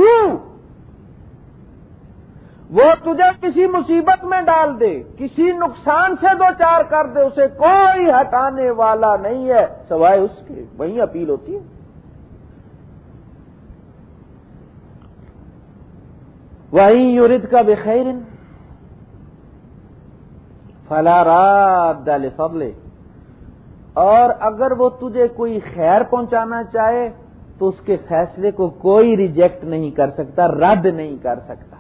S1: وہ تجھے کسی مصیبت میں ڈال دے، کسی نقصان سے دو چار کر دے، اسے کوئی ہٹانے والا نہیں ہے، سوائے اس کے۔ وہی اپیل ہوتی ہے۔ وہی یورد کا بخیر فلا رات دال فضلے اور اگر وہ تجھے کوئی خیر پہنچانا چاہے، تو اس کے فیصلے کو کوئی ریجیکٹ نہیں کر سکتا، رد نہیں کر سکتا۔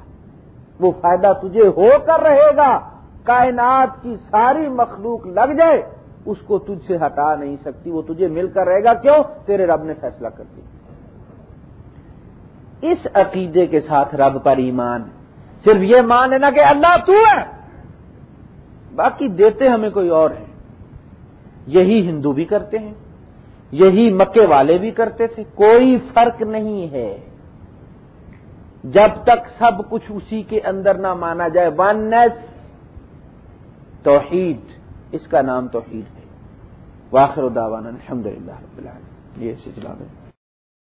S1: وہ فائدہ تجھے ہو کر رہے گا، کائنات کی ساری مخلوق لگ جائے، اس کو تجھ سے ہٹا نہیں سکتی، وہ تجھے مل کر رہے گا، کیوں؟ تیرے رب نے فیصلہ کر دیا۔ اس عقیدے کے ساتھ رب پر ایمان صرف یہ مان لینا کہ اللہ تو ہے۔ باقی دیتے ہمیں کوئی اور ہے یہی ہندو بھی کرتے ہیں، یہی مکے والے بھی کرتے تھے، کوئی فرق نہیں ہے۔ جب تک سب کچھ اسی کے اندر نہ مانا جائے ونس توحید، اس کا نام توحید ہے۔ واخر الداوان الحمد للہ یہ سلسلہ ہے